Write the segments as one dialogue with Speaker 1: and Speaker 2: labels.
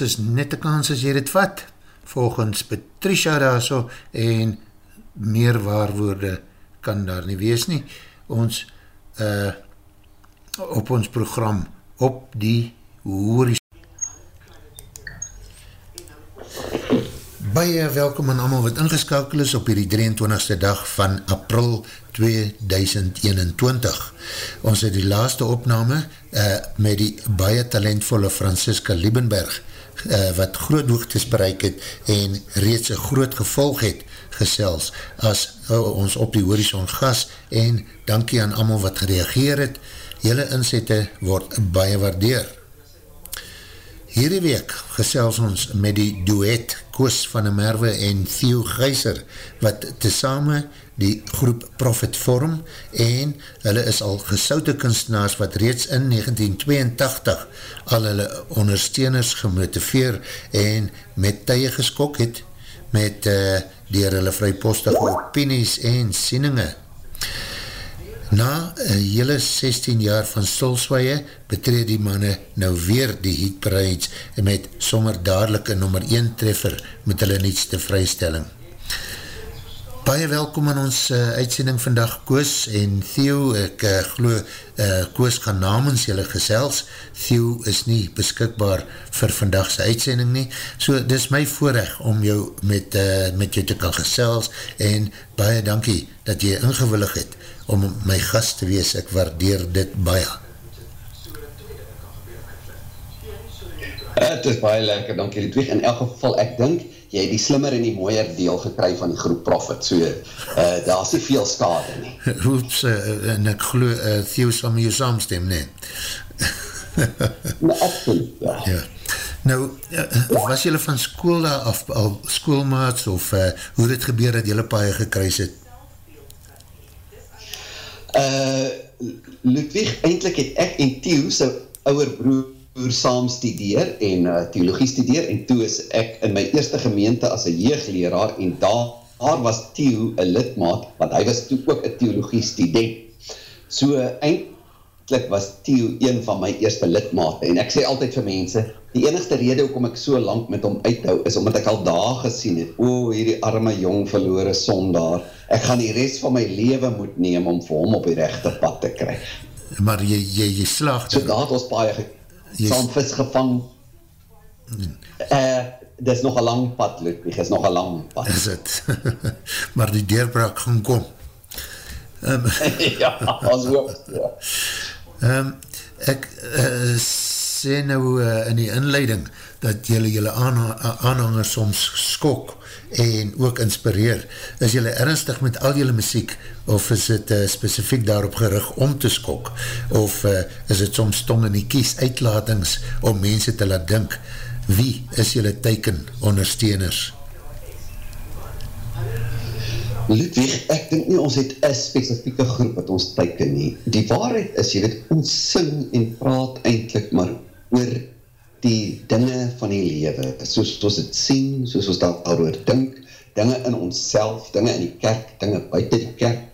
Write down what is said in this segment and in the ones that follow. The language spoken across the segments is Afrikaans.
Speaker 1: is net een kans as jy dit vat,
Speaker 2: volgens Patricia daar so, en meer waarwoorde kan daar nie wees nie. Ons, uh, op ons program, op die horizon. Baie welkom aan allemaal wat ingeskakel is op hierdie 23ste dag van april 2021. Ons het die laaste opname uh, met die baie talentvolle Francisca Liebenberg uh, wat groot hoogtes bereik het en reeds een groot gevolg het gesels as uh, ons op die horizon gas en dankie aan allemaal wat gereageer het. Jylle inzette word baie waardeer. Hierdie week gesels ons met die duet Koos van der Merwe en Theo Geiser wat tesame die groep Profit vorm en hulle is al gesoute kunstenaars wat reeds in 1982 al hulle ondersteuners gemotiveer en met tye geskok het met uh, dier hulle vrypostige opinies en sieninge. Na een hele 16 jaar van stilswaie betreed die manne nou weer die heatparades met sommer dadelijk een nummer 1 treffer met hulle nietste vrystelling. Baie welkom in ons uh, uitsending vandag Koos en Theo, ek uh, glo uh, Koos gaan namens julle gesels, Theo is nie beskikbaar vir vandagse uitsending nie, so dis my voorrecht om jou met, uh, met jou te kan gesels en baie dankie dat jy ingewillig het om my gast te wees, ek waardeer dit baie.
Speaker 3: Het is baie lekker, dankie Ludwig. In elk geval, ek dink, jy het die slimmer en die mooier deel gekry van die groep Profit, so uh, daar is nie veel skade nie.
Speaker 2: Oeps, uh, en ek geloof, uh, Theo sal my jou saamstem, nee.
Speaker 3: nou, absoluut, ja. ja.
Speaker 2: Nou, was jylle van school daar af, al schoolmaats, of uh, hoe dit gebeur dat jylle paie gekruis het?
Speaker 3: Uh, Ludwig, eindelijk het ek en Theo sy ouwe broer saam studeer en uh, theologie studeer en toe is ek in my eerste gemeente as een jeugleraar en daar, daar was Theo een lidmaat, want hy was toe ook een theologie student. So eindelijk was Theo een van my eerste lidmaat en ek sê altyd vir mense, die enigste rede hoekom ek so lang met hom uithou is omdat ek al daar gesien het, o, hierdie arme jong verloore sondaar, ek gaan die rest van my leven moet neem om vir hom op die rechte pad te krijg.
Speaker 2: Maar jy, jy, jy slaag...
Speaker 3: So daar het ons paie saam vis gevang. Hmm. Uh, dit is nog een lang pad, Ludwig, is nog een lang pad.
Speaker 2: Is het. maar die deurbraak gaan kom.
Speaker 3: Um, ja, ons hoop. Ja.
Speaker 2: Um, ek uh, sê nou uh, in die inleiding dat jylle jylle aanhangers soms skok en ook inspireer. Is jylle ernstig met al jylle muziek of is het uh, specifiek daarop gerig om te skok? Of uh, is het soms tong in die kies uitlatings om mense te laat dink? Wie is jylle teiken ondersteuners?
Speaker 3: Ludwig, ek denk nie ons het een specifieke groep wat ons teiken nie. Die waarheid is, jy weet, ons sing en praat eindelijk maar oor die dinge van die lewe, soos ons het sien, soos ons daarover dink, dinge in ons self, dinge in die kerk, dinge buiten die kerk,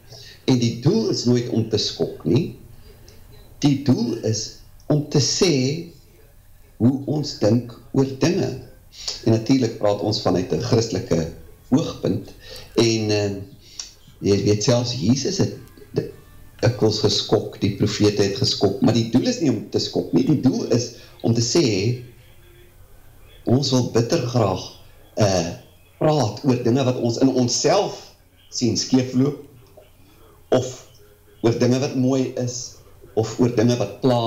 Speaker 3: en die doel is nooit om te skok nie, die doel is om te sê hoe ons dink oor dinge, en natuurlijk praat ons vanuit een christelike oogpunt, en uh, jy weet selfs, Jesus het ek was geskok, die profete het geskok, maar die doel is nie om te skok nie, die doel is om te sê, ons wil bitter graag uh, praat oor dinge wat ons in ons self sien skeefloop, of oor dinge wat mooi is, of oor dinge wat pla,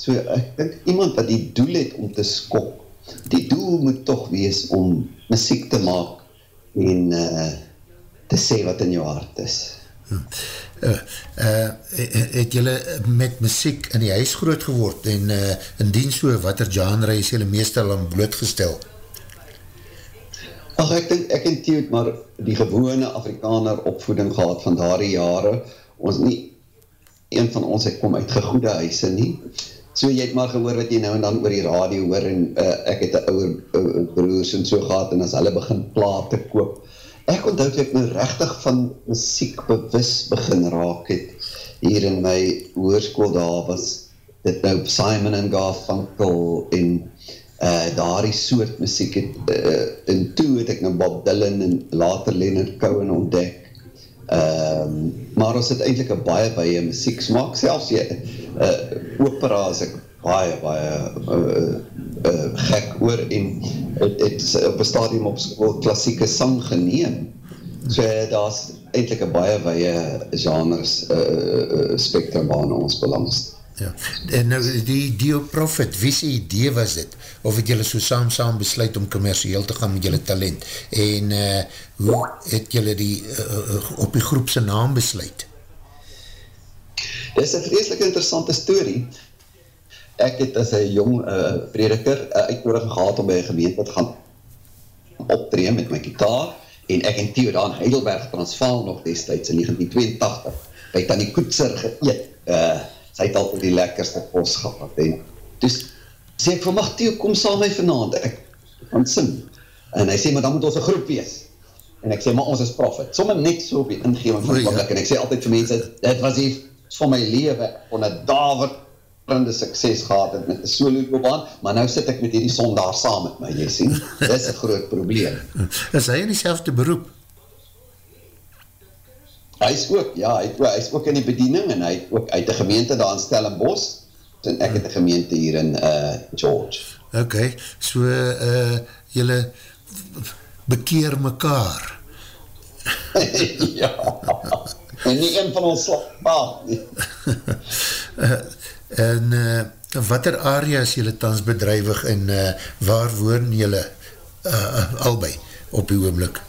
Speaker 3: so ek dink iemand wat die doel het om te skok, die doel moet toch wees om muziek te maak, en uh, te sê wat in jou hart is.
Speaker 2: Uh, uh, het jylle met muziek in die huis groot geword en uh, indien so, wat er genre is jylle meestal aan blootgestel?
Speaker 3: Ach, ek denk, ek en Theo het maar die gewone Afrikaner opvoeding gehad van daardie jare, ons nie, een van ons het kom uit gegoede huise nie, so jy het maar gehoor wat jy nou en dan oor die radio hoor, en uh, ek het een ouwe broers en so gehad, en as hulle begin plate koop, ek onthoud ek nou rechtig van muziek bewus begin raak het, hier in my hoerskoel daar was, dit nou Simon en Garfunkel en uh, daar die soort muziek het, uh, en toe het ek nou Bob Dylan en later Leonard Cohen ontdek. Um, maar ons het eindelijk een baie baie muziek smaak, selfs jy uh, opera is ek baie baie uh, uh, gek oor en het, het op een stadium op school klassieke sang geneem so daar is eindelijk een baie baie genres uh, spectrum waar ons belangst
Speaker 2: Ja. En nou die Dio Prophet, wie sy idee was dit? Of het jylle so saam saam besluit om commercieel te gaan met jylle talent? En uh, hoe het jylle die uh, op die groepse naam besluit?
Speaker 3: Dit is een vreselik interessante story. Ek het as een jong uh, prediker uh, uitnodiging gehad om by een gemeente te gaan optreden met my gitaar en ek en Theo daar in Heidelberg Transvaal nog destijds in 1982 by Tanny Koetser geëet. Uh, sy het altijd die lekkerste pos gehad, en dus sê ek, mag Theo, kom saam my vanavond, ek gaan sing, en hy sê, maar dan moet ons een groep wees, en ek sê, maar ons is profit, somme net so op die ingeving van die publiek, en ek sê altyd vir mense, dit was hier van my leven, van een daverende sukses gehad het met die solo loopbaan, maar nou sit ek met hierdie sondaar saam met my, jy sien, dit is een groot probleem.
Speaker 2: Is hy in die beroep?
Speaker 3: Hy is ook, ja, hy, hy is ook in die bediening en hy het ook uit die gemeente daar in Stellenbos en ek het die gemeente hier in uh, George.
Speaker 2: Ok, so uh, jylle bekeer mekaar.
Speaker 3: ja, en nie een van ons slag nie.
Speaker 2: En uh, wat er area is jylle tans bedrijwig en uh, waar woon jylle uh, albei op die oomlik?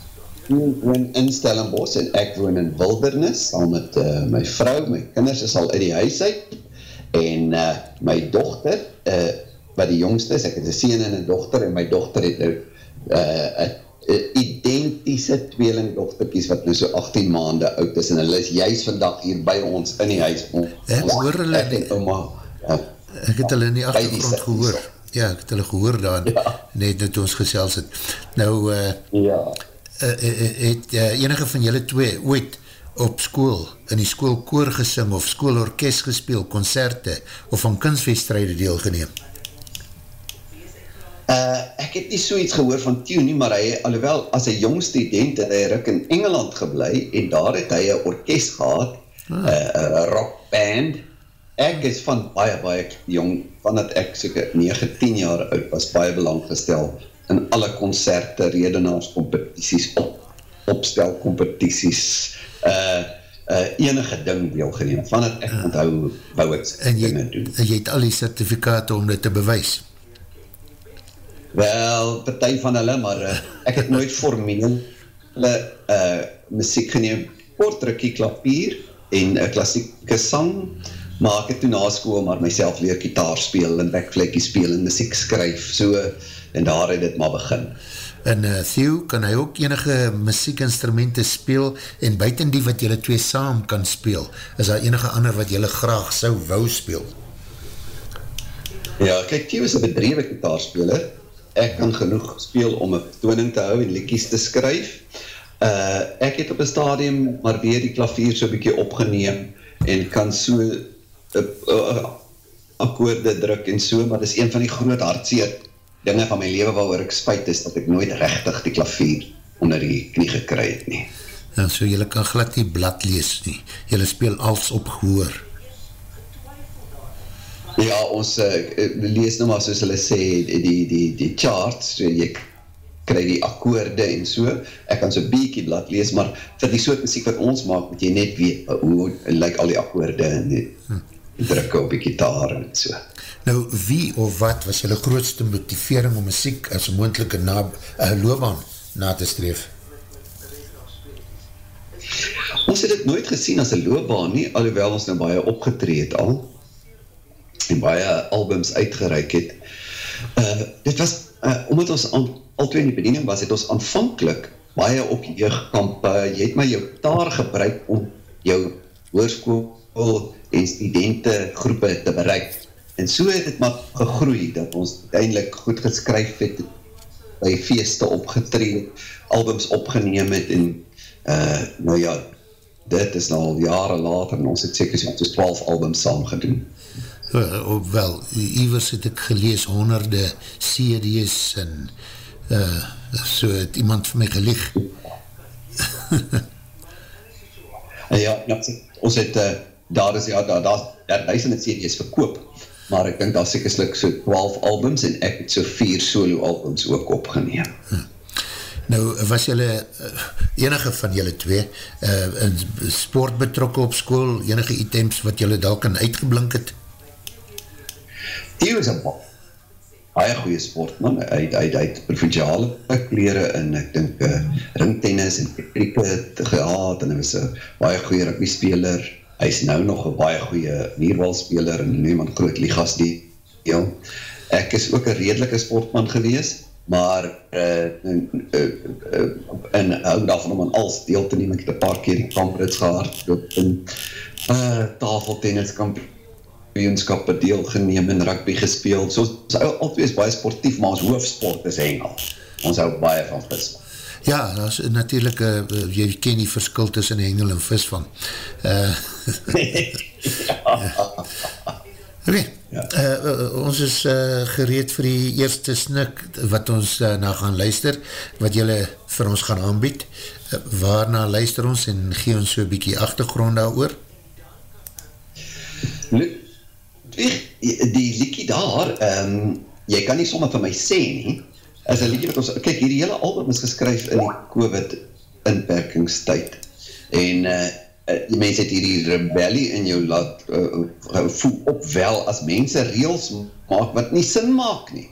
Speaker 3: woon in Stellenbos en ek woon in Wildernis saam met uh, my vrou, my kinders is al in die huis uit en uh, my dochter uh, wat die jongste is, ek het een sien en een dochter en my dochter het nou uh, identiese tweeling dochterkies wat nou so 18 maande oud is en hulle is juist vandag hier by ons in die huis. Om,
Speaker 2: ek hoor hulle ek, en oma, uh, ek het hulle in die achtergrond gehoor. ja, ek het hulle gehoor daar ja. net dat ons gesels het. Nou uh, ja. uh, het uh, enige van julle twee ooit op school, in die school koor gesing of school orkest gespeel, concerte of van kunstfeestrijde deelgeneem?
Speaker 3: Uh, ek het nie so iets gehoor van Theo nie, maar hy, alhoewel, as een jong student het hy ruk in Engeland geblei en daar het hy een orkest gehad, ah. uh, rock band. Ek is van baie, baie jong, van dat ek soke 9, 10 jaar oud was, baie belang gestel in alle concerte, redenaars, competities, op, opstel competities, uh, uh, enige ding deelgeneem, van het ek onthou, wou ek
Speaker 2: en jy, doen. En jy het al die certificate om dit te bewys?
Speaker 3: Wel, partij van hulle, maar uh, ek het nooit formeel uh, muziek geneem, kort rukkie klapier en uh, klassieke sang, maar ek het toen na school maar myself leer gitaar speel en backflekkie speel en muziek skryf, so en daar het dit maar begin.
Speaker 2: En uh, Theo, kan hy ook enige muziekinstrumenten speel en buiten die wat jylle twee saam kan speel, is daar enige ander wat jylle graag sou wou speel?
Speaker 3: Ja, kijk, Theo is een bedrewe gitaarspeler. Ek kan genoeg speel om een toning te hou en liedjes te skryf. Uh, ek het op een stadium maar weer die klavier so'n bykie opgeneem en kan so uh, uh, akkoorde druk en so, maar dit is een van die groot hartseer dinge van my leven waar ek spuit is, dat ek nooit rechtig die klavier onder die knie gekry het nie.
Speaker 2: Ja, so jylle kan glad nie blad lees nie. Jylle speel als op gehoor.
Speaker 3: Ja, ons uh, lees nou maar soos hulle sê, die, die, die, charts, so jy kry die akkoorde en so, ek kan so beekie blad lees, maar vir die soort muziek wat ons maak, moet jy net weet, hoe lyk al die akkoorde en die hm. drukke op die gitaar en so.
Speaker 2: Nou, wie of wat was jylle grootste motivering om muziek as moendelike uh, loopbaan na te streef?
Speaker 3: Ons het het nooit gesien as een loopbaan nie, alhoewel ons nou baie opgetreed al en baie albums uitgereik het. Uh, dit was uh, omdat ons aan, al twee in die bediening was, het ons aanvankelijk baie op jeugdkamp, uh, jy het maar jou taar gebruik om jou hoorskoel en studente groepe te bereik. En so het het maar gegroei, dat ons eindelijk goed geskryf het, by feeste opgetreden, albums opgeneem het, en uh, nou ja, dit is nou al jare later, en ons het seker so 12 albums saam gedoen.
Speaker 2: Uh, wel, Ivers het ek gelees honderde series en uh, so het iemand vir my gelieg.
Speaker 3: ja, ja, ons het, uh, daar is, ja, daar, daar, daar duisende series verkoop, maar ek dink daar sekerslik so 12 albums en ek het so 4 solo albums ook opgeneem. Hm.
Speaker 2: Nou, was jylle, enige van jylle twee, uh, in sport betrokken op school, enige items wat jylle daar kan uitgeblink het?
Speaker 3: Theo is een baie goeie sportman, hy, hy, hy het provinciale kleren en ek dink uh, ringtennis en cricket gehad en hy was een baie goeie rugby speler, hy is nou nog een baie goeie neerbalspeler en nu man groot ligas die ja. ek is ook een redelike sportman gewees maar uh, uh, uh, uh, en hou daarvan om aan alles deel te neem, ek het een paar keer die kamprits gehad, en uh, tafeltennis kampioen kampioenskappe deelgeneem en rugby gespeel. So ons hou altyd baie sportief, maar ons hoofsport is hengel. Ons hou baie van visvang.
Speaker 2: Ja, dat is natuurlijk, uh, jy ken die verskil tussen hengel en visvang. Uh, ja. Oké, okay. ja. uh, uh, ons is uh, gereed vir die eerste snik wat ons uh, na gaan luister, wat jylle vir ons gaan aanbied. Uh, waarna luister ons en gee ons so bykie achtergrond daar oor?
Speaker 3: Die liekie daar, um, jy kan nie sommer vir my sê nie, is een liekie wat ons, kyk, hierdie hele album is geskryf in die COVID inperkingstijd, en uh, die mens het hierdie rebellie in jou laat uh, voel op wel, as mense reels maak, wat nie sin maak nie,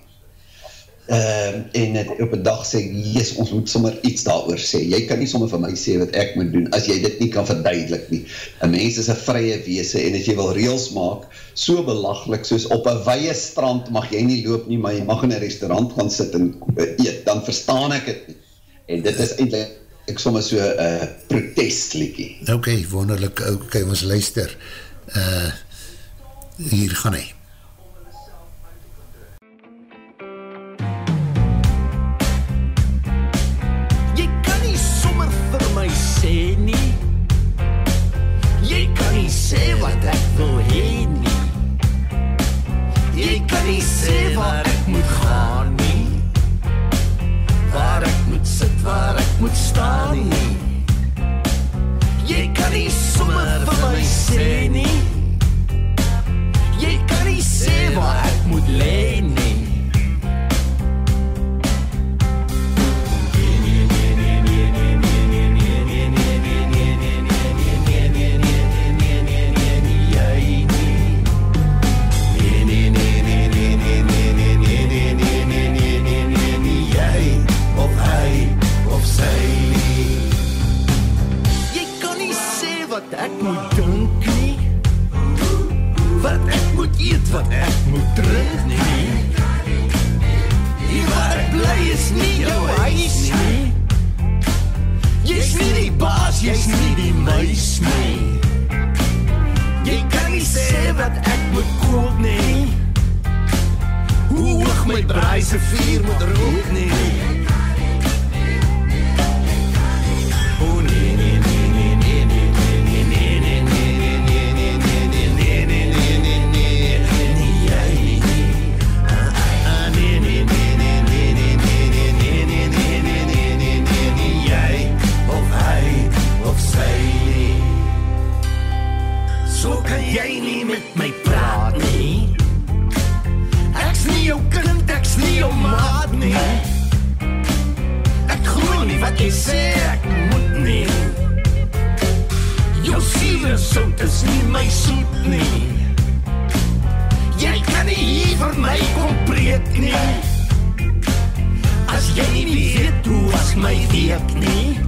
Speaker 3: uh, en het op een dag sê, yes, ons moet sommer iets daar sê, jy kan nie sommer vir my sê wat ek moet doen, as jy dit nie kan verduidelik nie, een mens is een vrye weese, en as jy wil reels maak, so belaglik, soos op een weie strand mag jy nie loop nie, maar jy mag in een restaurant gaan sit en eet, dan verstaan ek het nie, en dit is eindelijk ek sommer so een uh, protestliekie.
Speaker 2: Ok, wonderlik, ok, ons luister, uh, hier gaan hy.
Speaker 4: stars. Ek moet dink nie. Wat ek moet eet wat ek moet drink nie. Die waar ek bly is nie jou huis nie. Jy's nie die baas jy's nie die muis nie. Jy kan nie sê wat ek moet koop nie. Hoe hoog my braai se vuur moet rook nie jy sê ek moet nie. Jou siele sout is nie my soet nie. Jy kan nie hier vir my kom preek nie. As jy nie weet hoe was my week nie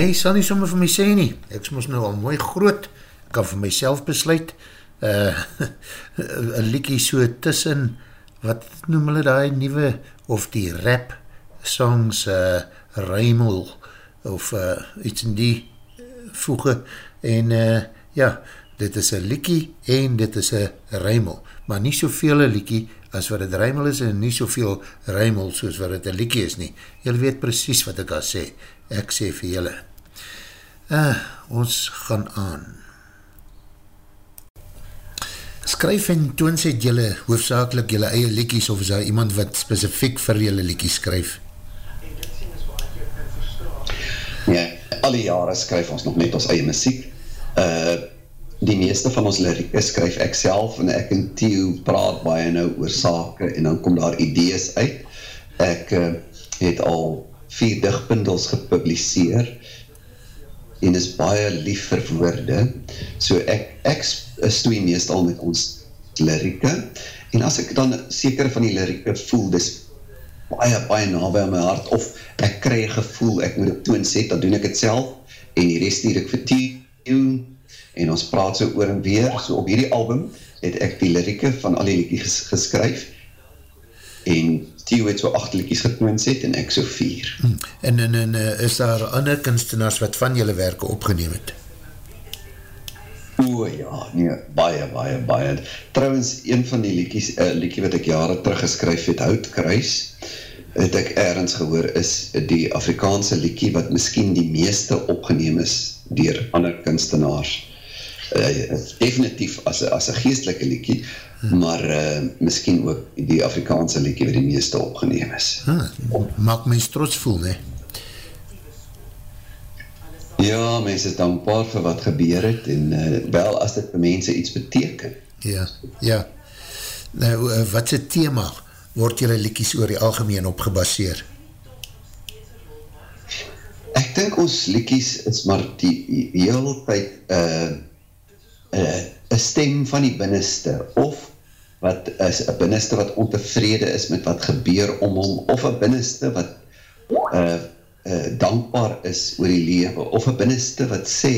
Speaker 5: Jy
Speaker 2: sal nie sommer vir my sê nie, ek is nou al mooi groot, ek kan vir myself besluit, uh, een liekie so tussen, wat noem hulle die nieuwe, of die rap songs, uh, ruimel, of uh, iets in die voege, en uh, ja, dit is een liekie, en dit is een ruimel, maar nie soveel een liekie, as wat het ruimel is, en nie soveel ruimel, soos wat het een liekie is nie. Julle weet precies wat ek al sê, ek sê vir julle. Uh, ons gaan aan. Skryf en toon sê julle hoofdzakelik julle eie liekies, of is daar iemand wat specifiek vir julle liekies skryf?
Speaker 3: Ja, alle jare skryf ons nog net ons eie muziek. Uh, die meeste van ons lirieke skryf ek self en ek en Theo praat baie nou oor sake en dan kom daar idees uit. Ek uh, het al vier dichtbundels gepubliseer en is baie lief vir woorde. So ek, ek stoei meestal met ons lirieke en as ek dan seker van die lirieke voel, dis baie, baie nawe aan my hart of ek een gevoel, ek moet het toon set, dan doen ek het self en die rest hier ek vir Theo en ons praat so oor en weer, so op hierdie album het ek die lirieke van al die liedjies geskryf en Theo het so acht liedjies getoonset en ek so vier.
Speaker 2: Hmm. En, en, en is daar ander kunstenaars wat van julle werke opgeneem het?
Speaker 3: O ja, nee, baie, baie, baie. Trouwens, een van die liedjies, uh, liedjie wat ek jare terug geskryf het, Houtkruis, het ek ergens gehoor, is die Afrikaanse liedjie wat miskien die meeste opgeneem is dier ander kunstenaars. Uh, definitief as, as een geestelike liedjie, hmm. Maar uh, miskien ook die Afrikaanse liedjie wat die meeste opgeneem is.
Speaker 2: Ah, maak mens trots voel, ne?
Speaker 3: Ja, mens is dankbaar vir wat gebeur het en uh, wel as dit vir mense iets beteken.
Speaker 2: Ja, ja. Nou, uh, wat is thema word jylle liekies oor die algemeen op gebaseer?
Speaker 3: Ek dink ons liekies is maar die heel tyd uh, uh, een stem van die binneste of wat is een binneste wat ontevrede is met wat gebeur om hom of een binneste wat uh, uh, dankbaar is oor die lewe of een binneste wat sê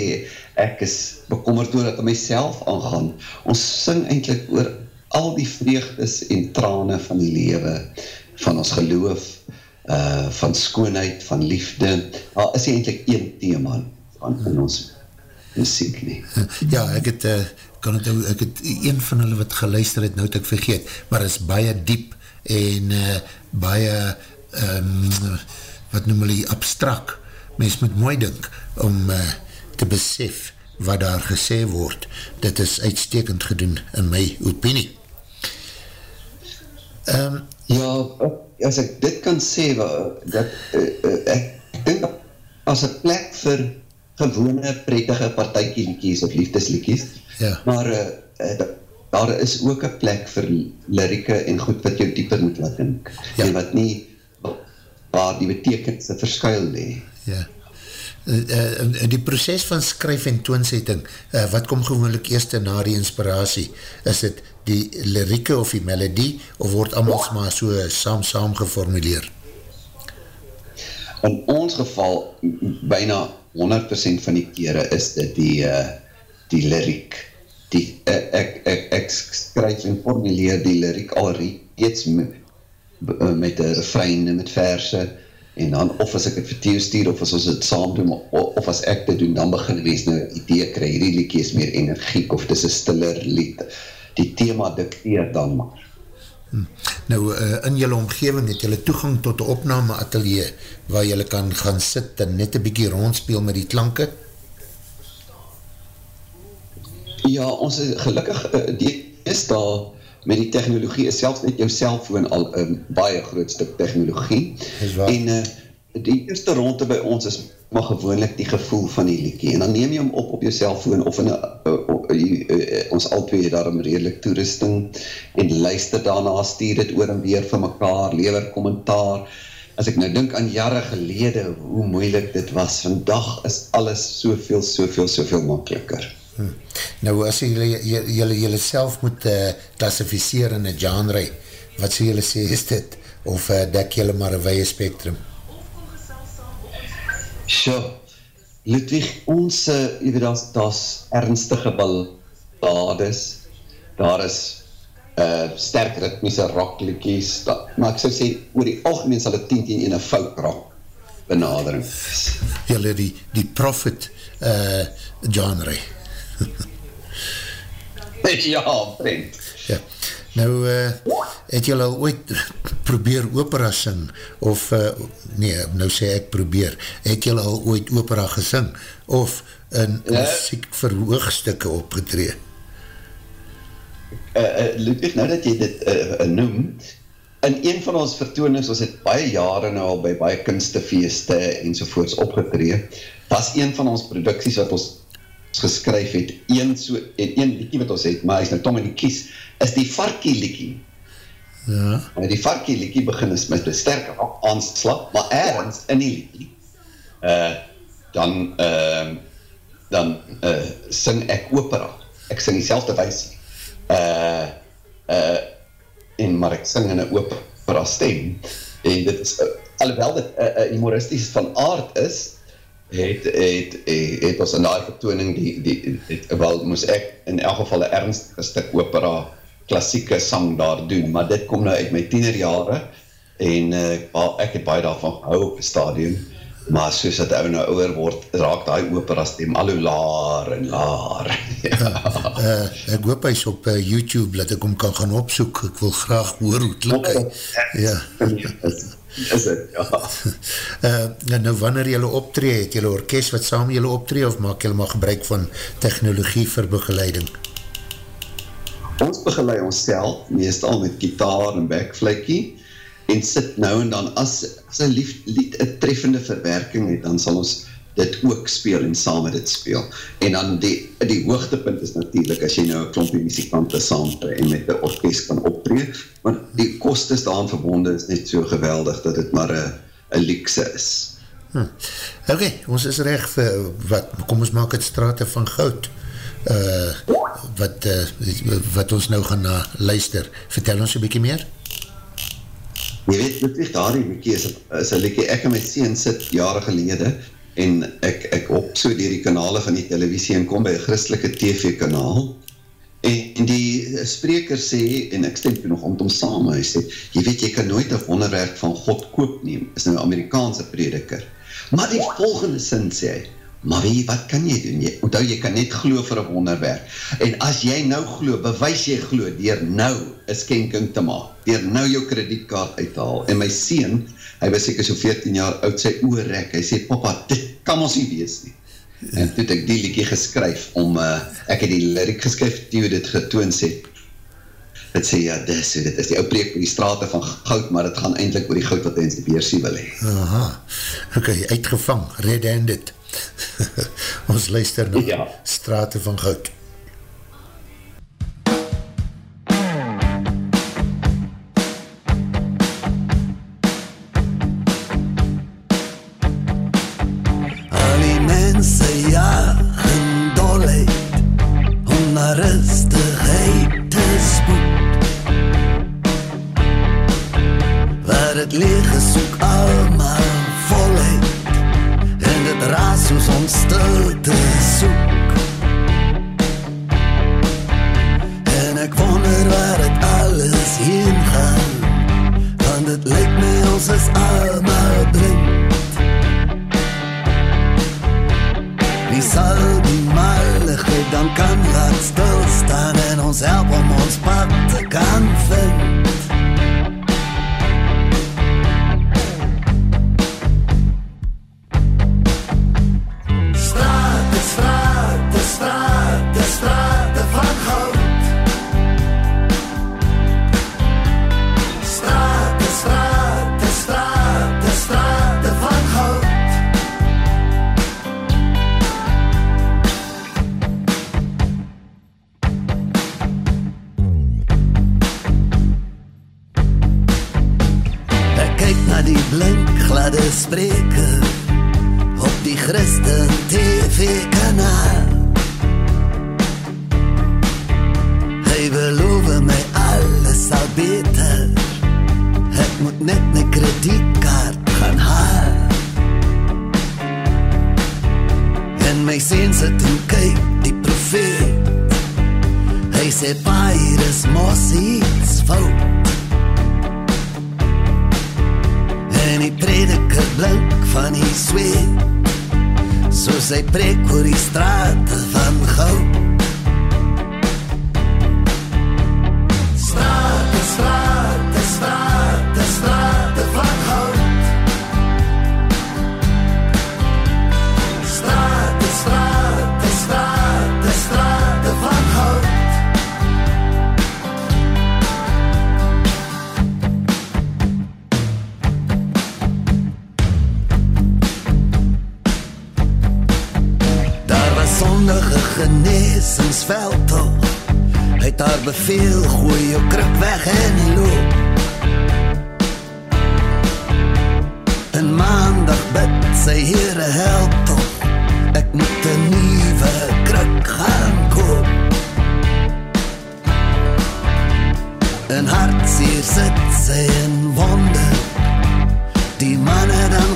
Speaker 3: ek is bekommerd oor dat het myself aangaan. Ons sing eindelijk oor al die vreugdes en trane van die lewe, van ons geloof, uh, van skoonheid, van liefde. Al is eindelijk een thema van in ons muziek nie.
Speaker 2: Ja, ek het, uh, kan het, ek het een van hulle wat geluister het, nou het ek vergeet, maar is baie diep en uh, baie um, wat noem hulle abstrak. Mens moet mooi dink om uh, te besef wat daar gesê word. Dit is uitstekend gedoen in my opinie.
Speaker 3: Um, ja, as ek dit kan sê, dat, uh, uh, ek dink as een plek vir gewone prettige partijkieliekies of liefdesliekies,
Speaker 2: ja.
Speaker 3: maar uh, uh, daar is ook een plek vir lirieke en goed wat jou dieper moet laat dink. Ja. En wat nie, waar die betekens te verskuil lee.
Speaker 2: Ja. Uh, uh, die proces van skryf en toonsetting, uh, wat kom gewoonlik eerst na die inspiratie? Is het die lirieke of die melodie, of word allemaal ja. maar so saam-saam geformuleer?
Speaker 3: In ons geval, bijna 100% van die kere is dit die, uh, die liriek. Die, ek, ek, ek, ek skryf en formuleer die lyriek al reeds met, met die refrein en met verse. En dan of as ek het vir Theo stuur of as ons het saam doen of as ek dit doen, dan begin wees nou idee kry, hierdie liedje is meer energiek of dis een stiller lied. Die thema dikteer dan maar.
Speaker 2: Nou, uh, in jylle omgeving het jylle toegang tot die opname atelier waar jylle kan gaan sit en net een bykie rondspeel met die klanke?
Speaker 3: Ja, ons is gelukkig, uh, die is daar met die technologie, is selfs net jou cellfoon al een baie groot stuk technologie. En uh, die eerste ronde by ons is maar gewoonlik die gevoel van die liekie. En dan neem jy hom op op jou cellfoon of in uh, uh, uh, ons al twee daarom redelijk toerusting en luister daarna, stuur dit oor en weer van mekaar, lever kommentaar. As ek nou dink aan jare gelede, hoe moeilik dit was, vandag is alles soveel, soveel, soveel makkeliker.
Speaker 2: Hmm. Nou as jylle, jylle, jylle self moet uh, klassificeer in een genre, wat sê jylle sê is dit? Of uh, dek jylle maar een weie spectrum?
Speaker 3: Sjo, Ludwig, ons, uh, jy weet, daar, daar is ernstige ballades, daar is uh, sterk ritmische rockliekies, maar ek sou sê, oor die algemeen sal het 10 10 in een fout rock benadering.
Speaker 2: Jylle die, die prophet uh, genre.
Speaker 3: ja, Brent.
Speaker 2: Ja. Nou, uh, het jy al ooit probeer opera sing, of, uh, nee, nou sê ek probeer, het jy al ooit opera gesing, of in ja. muziek verhoogstukke opgetree?
Speaker 3: Uh, uh, Ludwig, nou dat jy dit uh, noem, in een van ons vertoonings, ons het baie jare nou al by baie kunstefeeste enzovoorts opgetree, was een van ons producties wat ons geskryf het, een, so, en een liedje wat ons het, maar hy is nou Tom en die Kies, is die Varkie liedje. Ja. En die Varkie liedje begin is met een sterke aanslag, maar ergens in die liedje, uh, dan, uh, dan uh, sing ek opera. Ek sing die selfde wees. Uh, uh, en maar ek sing in een opera stem. En dit is, uh, alhoewel dit uh, uh, humoristisch van aard is, het, het, het, het ons in die vertooning, die, die, het, wel moes ek in elk geval een ernstige stuk opera, klassieke sang daar doen, maar dit kom nou uit my tienerjare, en uh, ek het baie daarvan gehou op die stadium, maar soos het ou nou ouwer word, raak die opera stem al hoe laar en laar. ja.
Speaker 2: uh, ek hoop hy op uh, YouTube, dat ek hom kan gaan opsoek, ek wil graag hoor hoe luk hy. Ja.
Speaker 3: is het, ja.
Speaker 2: Uh, nou, wanneer jylle optree, het jylle orkest wat saam jylle optree, of maak jylle maar gebruik van technologie vir begeleiding?
Speaker 3: Ons begeleid ons self, meestal met gitaar en backflakkie, en sit nou en dan, as, as een lief, lied een treffende verwerking het, dan sal ons dit ook speel en saam met dit speel. En dan die, die hoogtepunt is natuurlijk as jy nou een klompie muzikante saamtree en met die orkest kan optree, want die kostes daaraan verbonden is net so geweldig dat het maar een liekse is.
Speaker 2: Hm. Ok, ons is recht vir wat, kom ons maak het straten van goud uh, wat, uh, wat ons nou gaan na luister. Vertel ons een bykie meer?
Speaker 3: Je weet, Ludwig, daar die bykie is, is een liedje, ek en my sien sit jare gelede, en ek, ek op so dier die kanale van die televisie en kom by een christelike tv kanaal. En die spreker sê, en ek stem nog om om saam, hy sê, jy weet, jy kan nooit een wonderwerk van God koop neem, is nou Amerikaanse prediker, maar die volgende sin sê hy, maar weet jy, wat kan jy doen? Jy, onthou, jy kan net glo vir een wonderwerk, en as jy nou glo, bewys jy glo, dier nou een skenking te maak, dier nou jou kredietkaart uithaal, en my sien, hy was seker so 14 jaar oud, sy oor rek, hy sê, papa, dit kan ons nie wees nie. En toe het ek die liedje geskryf, om, uh, ek het die lyrik geskryf, die hoe dit getoon sê, het sê, ja, dis, dit is die ou preek oor die straten van goud, maar het gaan eindelijk oor die goud wat ons die beersie wil hee.
Speaker 2: Aha, ok, uitgevang, red-handed. ons luister nog, ja. straten van goud.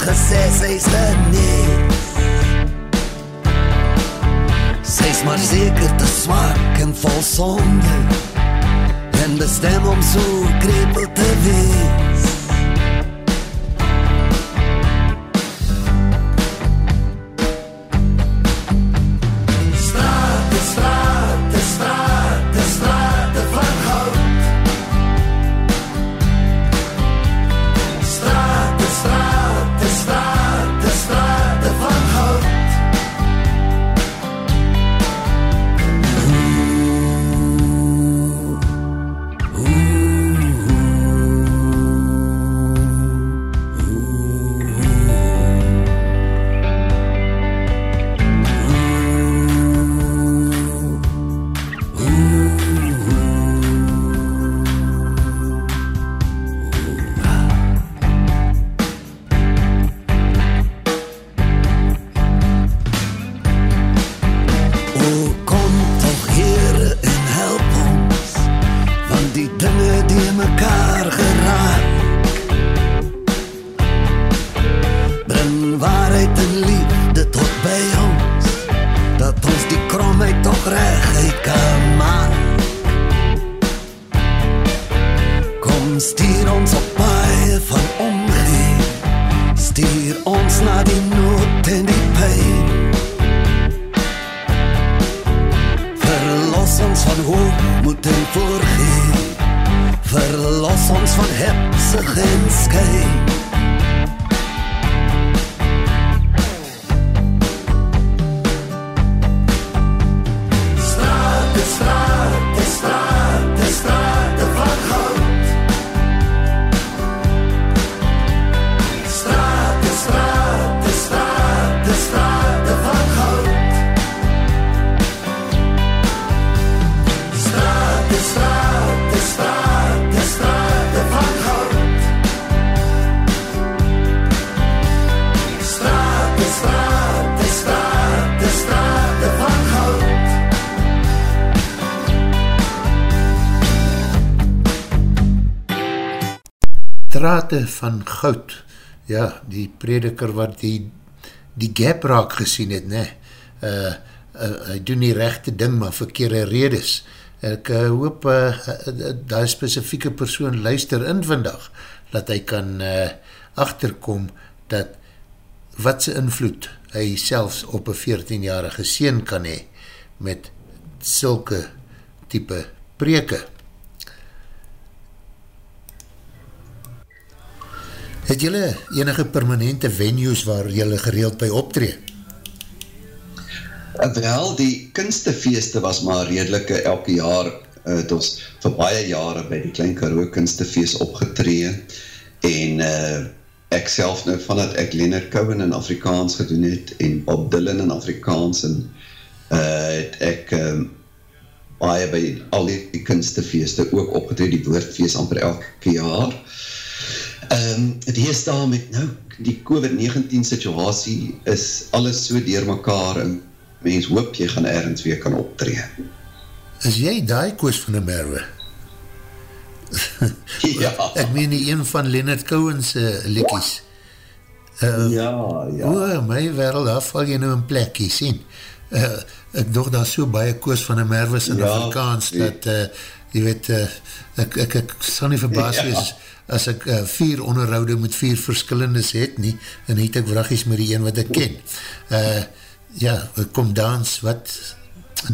Speaker 4: regressa esta nit. is maar zeker te zwak en vol zonde. En de stem om zo'n krepelt te weer.
Speaker 2: Strate van goud, ja, die prediker wat die, die gap raak gesien het, ne, uh, uh, hy doen die rechte ding, maar verkeerde redes, ek uh, hoop uh, uh, die specifieke persoon luister in vandag, dat hy kan uh, achterkom, dat wat sy invloed hy selfs op een 14-jarige seen kan hee, met sulke type preke. Het jylle enige permanente venues waar jylle gereeld by optree?
Speaker 3: Eh, wel, die kunstefeeste was maar redelike elke jaar, uh, het ons vir baie jare by die Klein Karoo kunstefeest opgetree en uh, ek self nou van dat ek Leonard Cohen in Afrikaans gedoen het en Bob Dylan in Afrikaans en uh, het ek um, baie by al die kunstefeeste ook opgetree, die woordfeest amper elke jaar Um, die is daar met nou, die COVID-19 situasie is alles so dier mekaar en mens hoop jy gaan ergens weer kan optree.
Speaker 2: Is jy die koos van die merwe? ja. Ek meen die een van Leonard Cohen's uh, likies.
Speaker 3: Uh, ja, ja.
Speaker 2: O, my wereld, daar val jy nou een plekkie, sien. Uh, ek doch daar so baie koos van die merwes in ja, Afrikaans, dat, uh, jy weet, uh, ek, ek, ek sal nie verbaas ja. wees, as ek uh, vier onderhoude met vier verskillendes het nie, en het ek vragies met die een wat ek ken. Uh, ja, kom dans, wat?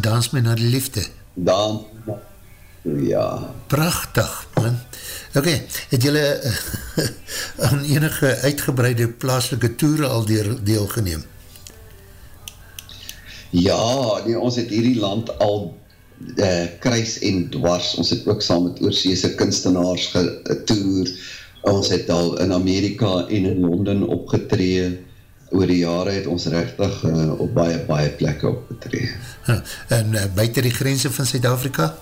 Speaker 2: Dans my na die liefde.
Speaker 3: Dans, ja.
Speaker 2: Prachtig, man. Ok, het jylle uh, aan enige uitgebreide plaaslike toere al deel, deel geneem?
Speaker 3: Ja, nee, ons het hierdie land al uh, kruis en dwars, ons het ook saam met oorseese kunstenaars getoer, ons het al in Amerika en in Londen opgetree, oor die jare het ons rechtig uh, op baie, baie plekke opgetree.
Speaker 2: Huh, en uh, buiten die grense van Zuid-Afrika?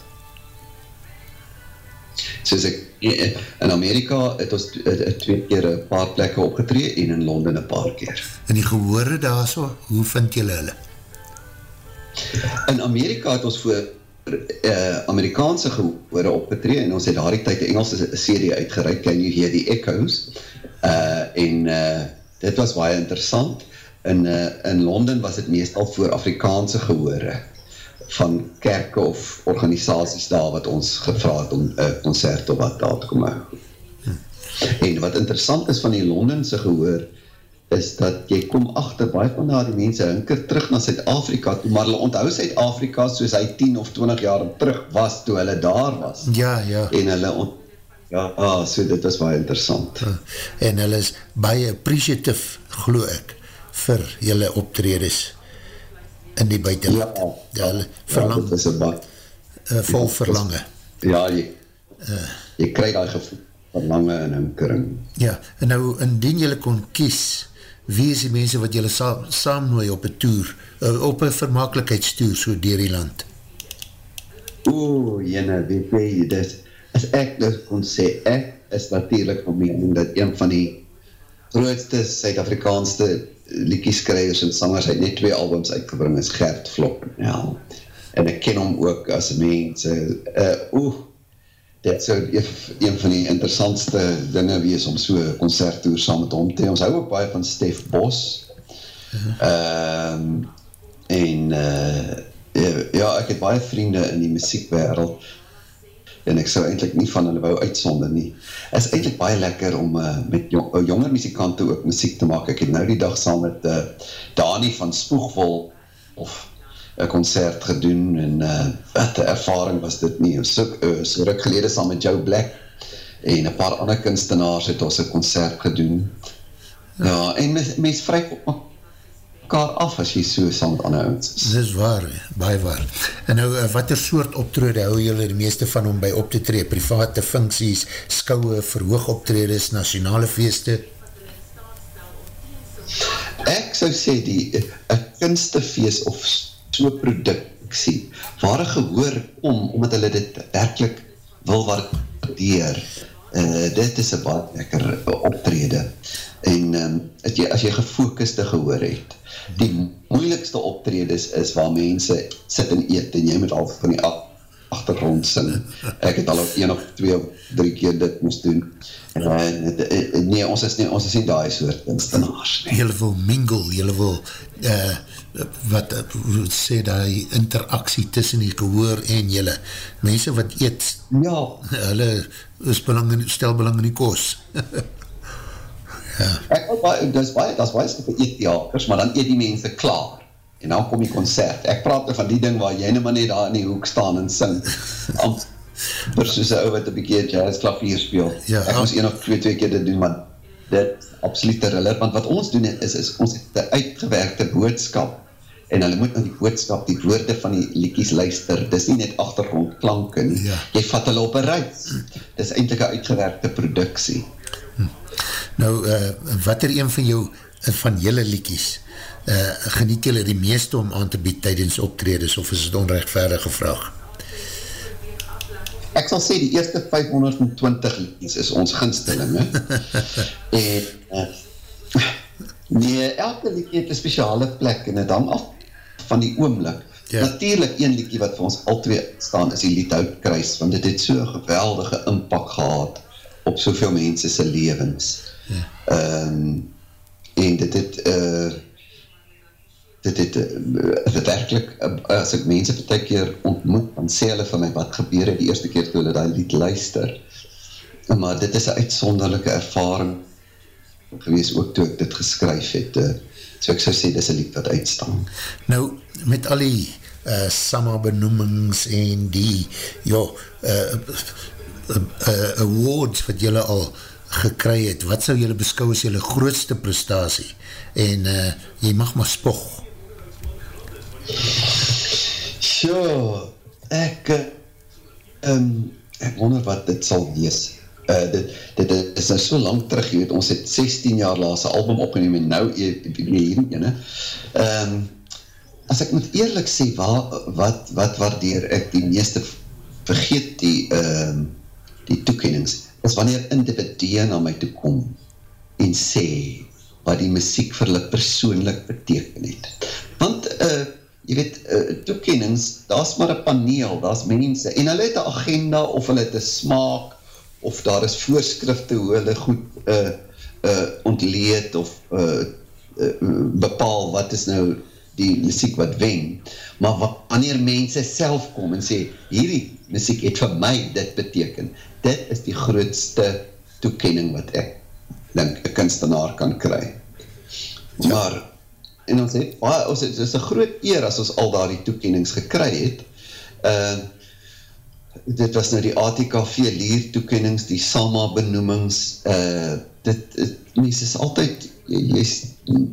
Speaker 3: Soos ek, in Amerika het ons twee keer een paar plekke opgetree en in Londen een paar keer.
Speaker 2: En die gehoorde daar so, hoe vind jylle hulle?
Speaker 3: In Amerika het ons voor uh, Amerikaanse gehoorde opgetree en ons het daar die tyd die Engelse serie uitgereik, Can You Hear the Echoes? Uh, en uh, dit was baie interessant. In, uh, in Londen was het meestal voor Afrikaanse gehoorde van kerke of organisaties daar wat ons gevraad om uh, concert of wat daar te kom hou. Hm. En wat interessant is van die Londense gehoor, is dat jy kom achter, baie van daar die mense hinker terug na Suid-Afrika toe, maar hulle onthou Suid-Afrika soos hy 10 of 20 jaar terug was, toe hulle daar was.
Speaker 2: Ja, ja.
Speaker 3: En hulle ont Ja, ah, so dit is baie interessant. Ja.
Speaker 2: En hulle is baie appreciative, geloof ek, vir julle optredes in die buitenland. Ja, ja, hulle verlang, ja, dit is een baie. Uh, vol ja, verlange.
Speaker 3: Ja, jy, uh, jy krij die gevoel verlange en hinkering.
Speaker 2: Ja, en nou, indien julle kon kies, wie is die mense wat julle saam, saam nooi op een toer, uh, op een vermakelijkheidstoer so dier die land?
Speaker 3: Oeh, jyne, weet jy, dit, as ek dus kon sê, ek is natuurlijk van mening dat een van die grootste Suid-Afrikaanste liekieskrijgers en sangers, hy net twee albums uitgebring, is Gert Vlok, ja, en ek ken hom ook as mens, uh, oeh, dit sou een van die interessantste dinge wees om so concerttoer saam met hom te ons hou ook baie van Stef Bos. Um, en uh, ja, ek het baie vriende in die muziekwereld en ek sou eindelijk nie van hulle wou uitsonde nie. Is eindelijk baie lekker om uh, met jong, jonger muzikante ook muziek te maak. Ek het nou die dag saam met uh, Dani van Spoegvol of een concert gedoen en uh, wat de ervaring was dit nie. So, uh, so ruk gelede saam met Joe Black en een paar ander kunstenaars het ons een concert gedoen. Ja, ja en mens, mens vryk op mekaar af as jy so saam met ander ouds.
Speaker 2: Dit is waar, baie waar. En nou, uh, wat er soort optrede hou jylle die meeste van om by op te tree? Private funksies, skouwe, verhoog optredes, nationale feeste?
Speaker 3: Ek sou sê die, een kunstefeest of so productie, waar een gehoor om, omdat hulle dit werkelijk wil waardeer, uh, dit is een baie lekker optrede, en um, as, jy, as jy gefokuste gehoor het, die moeilikste optredes is waar mense sit en eet, en jy moet al van die achtergrond sing. Ek het al een of twee of drie keer dit moest doen. En, uh, nee, ons is nie, ons is nie die soort kunstenaars
Speaker 2: nie. Julle wil mingle, julle wil uh, wat uh, sê die interaksie tussen die gehoor en julle. Mense wat eet,
Speaker 3: ja.
Speaker 2: hulle belang in, stel belang in die koos.
Speaker 3: ja. Ek, dat is baie, dat is baie skip eettheaters, maar dan eet die mense klaar en dan kom die concert. Ek praat van die ding waar jy nou maar net daar in die hoek staan en sing. Amper soos een ou wat een bykie jazz klavier speel. Ja, ek moes een of twee, twee keer dit doen, maar dit absoluut thriller, want wat ons doen is, is ons het een uitgewerkte boodskap en hulle moet na die boodskap, die woorde van die liekies luister, dis nie net achtergrond klanken, ja. jy vat hulle op een reis. Dis eindelijk een uitgewerkte productie. Hm.
Speaker 2: Nou, uh, wat er een van jou, van jylle liekies, uh, geniet julle die meeste om aan te bied tydens optredes of is het onrechtvaardige vraag?
Speaker 3: Ek sal sê die eerste 520 liedjes is ons ginstelling en uh, nee, elke liedje het een speciale plek en het dan af van die oomlik ja. natuurlijk een liedje wat vir ons al twee staan is die lied Houtkruis want dit het so'n geweldige inpak gehad op soveel mense levens ja. um, en dit het uh, dit het uh, werkelijk, uh, as ek mense per keer ontmoet, dan sê hulle van my, wat gebeur het die eerste keer toe hulle die lied luister. Maar dit is een uitsonderlijke ervaring gewees, ook toe ek dit geskryf het. Uh, so ek sou sê, dit is een lied wat uitstaan.
Speaker 2: Nou, met al die uh, sama-benoemings en die, ja, uh, uh, uh, awards wat julle al gekry het, wat sou julle beskou as julle grootste prestatie? En uh, jy mag maar spog.
Speaker 3: Sure, ek, um, ek wonder wat dit sal wees. Uh, dit, dit is nou so lang terug, jy weet, ons het 16 jaar laas een album opgeneem en nou hier in ene. Um, as ek moet eerlijk sê, wat, wat, wat waardeer ek die meeste vergeet die, um, die toekennings, is wanneer individue na my toe kom en sê wat die muziek vir hulle persoonlik beteken het. Want, uh, jy weet, uh, toekennings, daar is maar een paneel, daar is mense, en hulle het een agenda, of hulle het een smaak, of daar is voorskrifte, hoe hulle goed uh, uh, ontleed, of uh, uh, bepaal, wat is nou die muziek wat wen, maar wanneer mense self kom en sê, hierdie muziek het vir my dit beteken, dit is die grootste toekenning wat ek denk, een kunstenaar kan kry. Ja. Maar, en ons het, ah, ons het, is een groot eer as ons al daar die toekennings gekry het. Uh, dit was nou die ATKV leer toekennings, die SAMA benoemings, uh, dit, het, mens is altyd, jy, is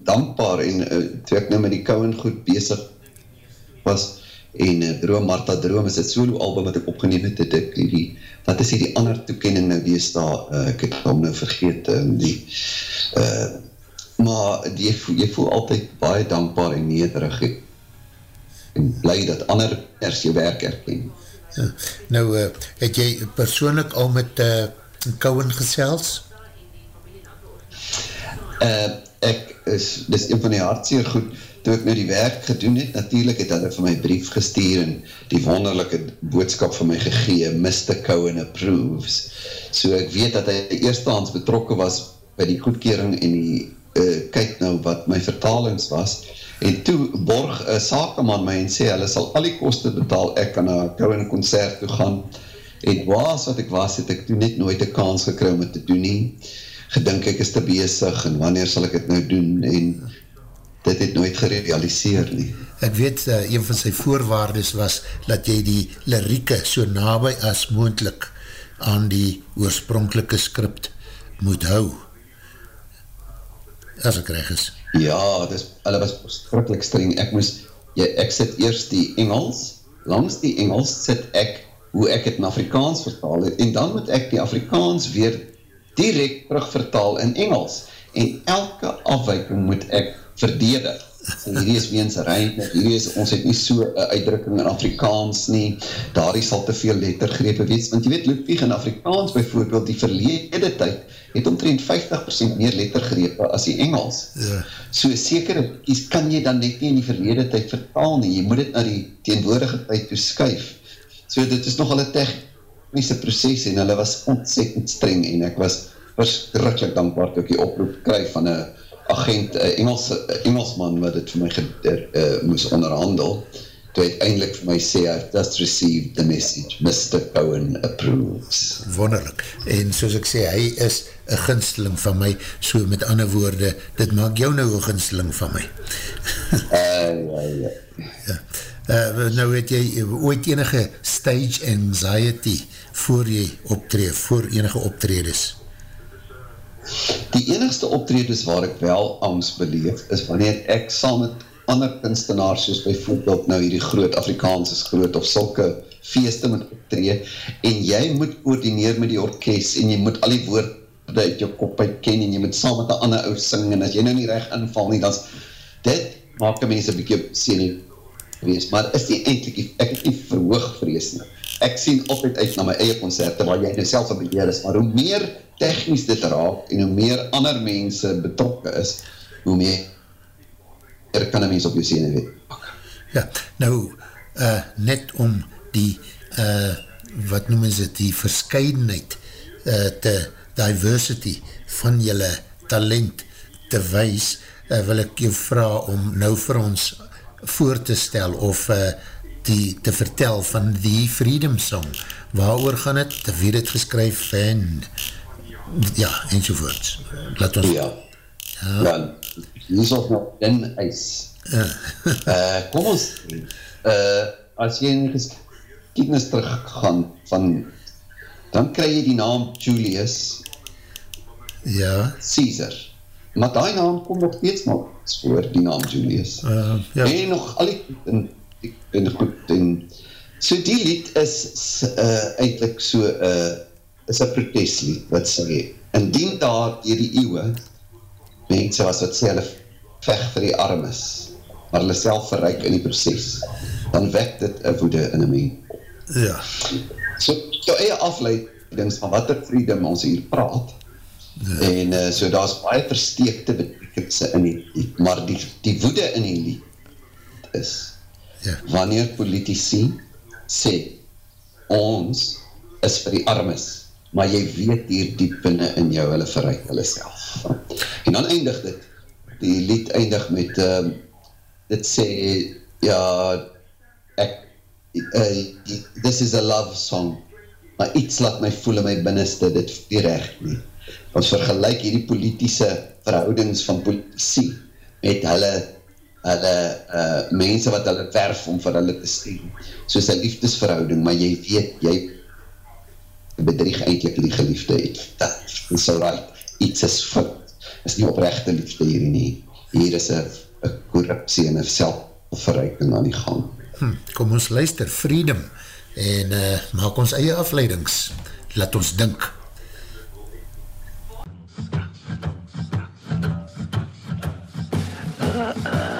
Speaker 3: dankbaar en uh, toe ek nou met die kouwen goed bezig was, en uh, Droom Martha Droom is het solo album wat ek opgeneem het, het ek die, wat is hier die ander toekenning nou wees daar, uh, ek het hom nou vergeet, uh, die, uh, maar jy voel, jy voel altyd baie dankbaar en nederig en blij dat ander ers jou werk herken.
Speaker 2: Ja, nou, uh, het jy persoonlik al met uh, Kouwen gesels?
Speaker 3: Uh, ek is, dis een van die hartseer goed, toe ek nou die werk gedoen het, natuurlijk het hulle vir my brief gestuur en die wonderlijke boodskap vir my gegee, Mr. Cowan approves. So ek weet dat hy eerstehands betrokken was by die goedkering en die uh, kyk nou wat my vertalings was, en toe borg een sakeman my en sê, hulle sal al die koste betaal, ek kan na Cowan concert toe gaan, en waas wat ek was, het ek toe net nooit een kans gekry om het te doen nie, gedink ek is te bezig, en wanneer sal ek het nou doen, en dit het nooit gerealiseer nie.
Speaker 2: Ek weet, uh, een van sy voorwaardes was, dat jy die lirieke so nabij as moendlik aan die oorspronkelike skript moet hou as ek reg is.
Speaker 3: Ja, dis, hulle was skrikkelik streng. Ek moes, jy, ek sit eerst die Engels, langs die Engels sit ek hoe ek het in Afrikaans vertaal het, en dan moet ek die Afrikaans weer direct terugvertaal in Engels, en elke afwijking moet ek verdedig. So hierdie is weens rein, hierdie is, ons het nie so uh, uitdrukking in Afrikaans nie, daar is al te veel lettergrepe, weet, want jy weet, Ludwig in Afrikaans bijvoorbeeld, die verlede tyd, het omtrent 50% meer lettergrepe as die Engels. Ja. So sekere kies kan jy dan net nie in die verlede tyd vertaal nie, jy moet het na die teenwoordige tyd toeskuif. So dit is nogal een technische proces en hulle was ontzettend streng en ek was verschrikkelijk dankbaar dat ek die oproep krijg van een agent, een Engels, Engelsman wat het vir my geder, uh, moes onderhandel, toe uiteindelik vir my sê, I've just received the message, Mr. Cohen approves.
Speaker 2: Wonderlik, en soos ek sê, hy is een ginsteling van my, so met ander woorde, dit maak jou nou een ginsteling van my.
Speaker 3: uh, ja, ja.
Speaker 2: ja. Uh, nou het jy ooit enige stage anxiety voor jy optreed, voor enige optredes?
Speaker 3: Die enigste optredes waar ek wel angst beleef, is wanneer ek saam met ander kunstenaars, soos bijvoorbeeld nou hierdie groot Afrikaans is groot, of sulke feeste moet optreed, en jy moet coördineer met die orkest, en jy moet al die woorde uit jou kop uitken, en jy moet saam met die ander ou sing, en as jy nou nie recht inval nie, dan dit maak die mense een bykie sê wees, maar is die eindelijk, ek het nie verhoog vrees nie. Ek sien altijd uit na my eie concerte, waar jy nou self een beheer is, maar hoe meer technisch dit raak, en hoe meer ander mense betrokken is, hoe meer er kan een mens op jou sene weet.
Speaker 2: Ja, nou, uh, net om die, uh, wat noem is het, die verscheidenheid, uh, te diversity van jylle talent te wees, uh, wil ek jou vraag om nou vir ons voor te stel of uh, die, te vertel van die Freedom Song. Waar gaan het? Wie het geskryf en ja, enzovoorts. Laat ons...
Speaker 3: Ja, ja. ja hier is ons nog in ijs. uh, kom ons, uh, as jy in geskiednis teruggaan van, dan kry jy die naam Julius
Speaker 2: ja.
Speaker 3: Caesar. Maar die naam kom nog steeds maar voor die naam Julius. Uh, ja. En nog al die en, en goed en so die lied is uh, eindelijk so uh, is een protestlied wat sê indien daar dier die eeuwe mense was wat sê hulle vecht vir die armes maar hulle self verreik in die proces dan wek dit een woede in een mens
Speaker 2: ja
Speaker 3: so jou eie afleidings van wat er freedom ons hier praat ja. en uh, so daar is baie versteekte betekens betekenisse in die lied, maar die, die woede in die lied is, ja. wanneer politici sê, ons is vir die armes, maar jy weet hier diep binnen in jou, hulle verreik hulle self. En dan eindig dit, die lied eindig met, um, dit sê, ja, ek, uh, this is a love song, maar iets laat my voel in my binneste, dit die recht nie. Ons vergelijk hierdie politiese verhoudings van politie met hulle, hulle uh, mense wat hulle verf om vir hulle te stem. Soos een liefdesverhouding, maar jy weet, jy bedrieg eindelijk die geliefde het. Dat is so right. Iets is fout. is nie oprechte liefde hier nie. Hier is een corruptie en een selfverreiking aan die gang.
Speaker 2: Hm, kom ons luister, freedom, en uh, maak ons eie afleidings. Laat ons dink.
Speaker 4: Ons doen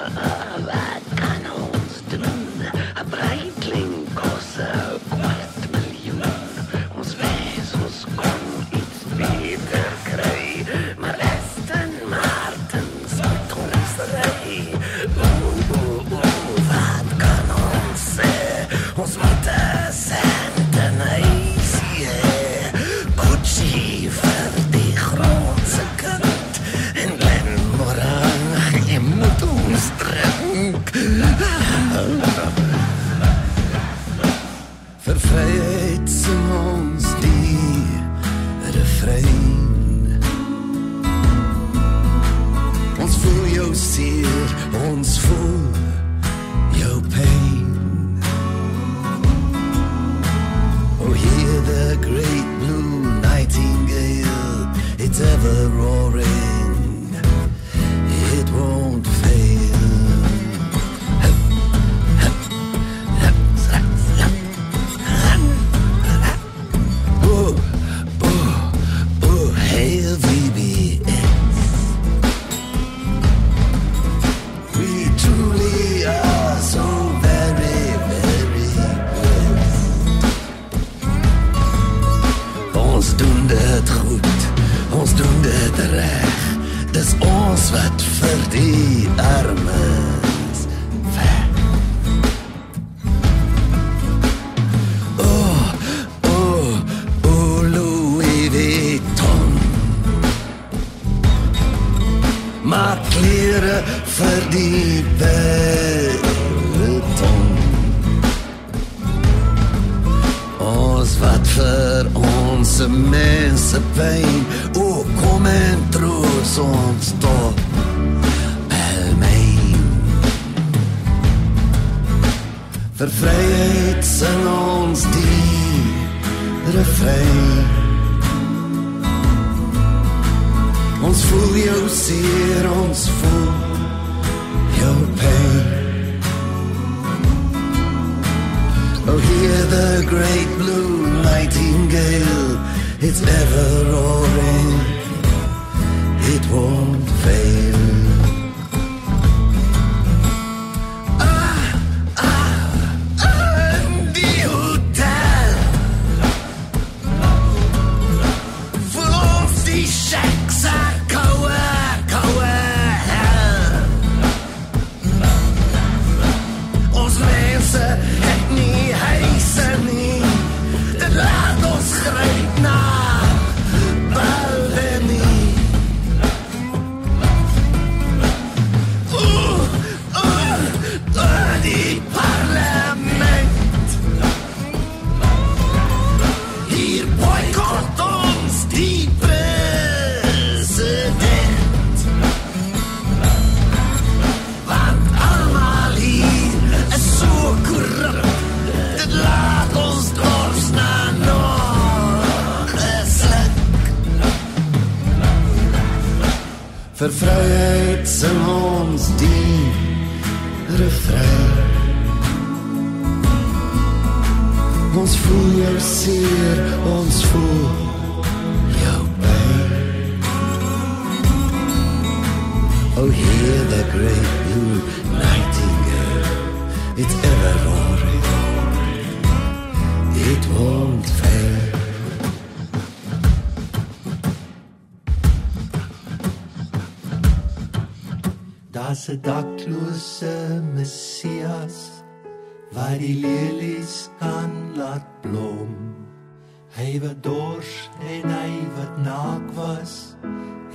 Speaker 4: Wat dors
Speaker 5: en hy wat naak was,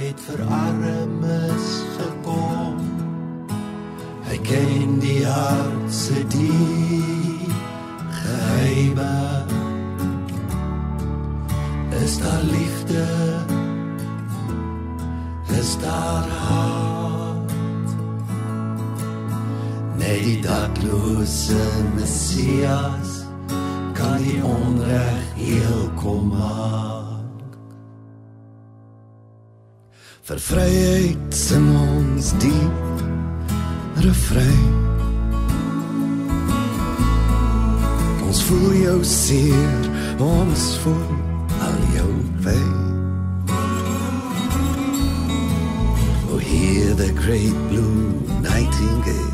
Speaker 5: het vir armes gekom.
Speaker 4: Hy ken die hart se geheime. Is daar liefde? Is daar hart? Nee, die daklose Messias kan die onreg heel kom maak. Vir vryheid sing ons diep refrein. Ons voel jou seer, ons voel al jou pijn. Oh, hear the great blue nightingale,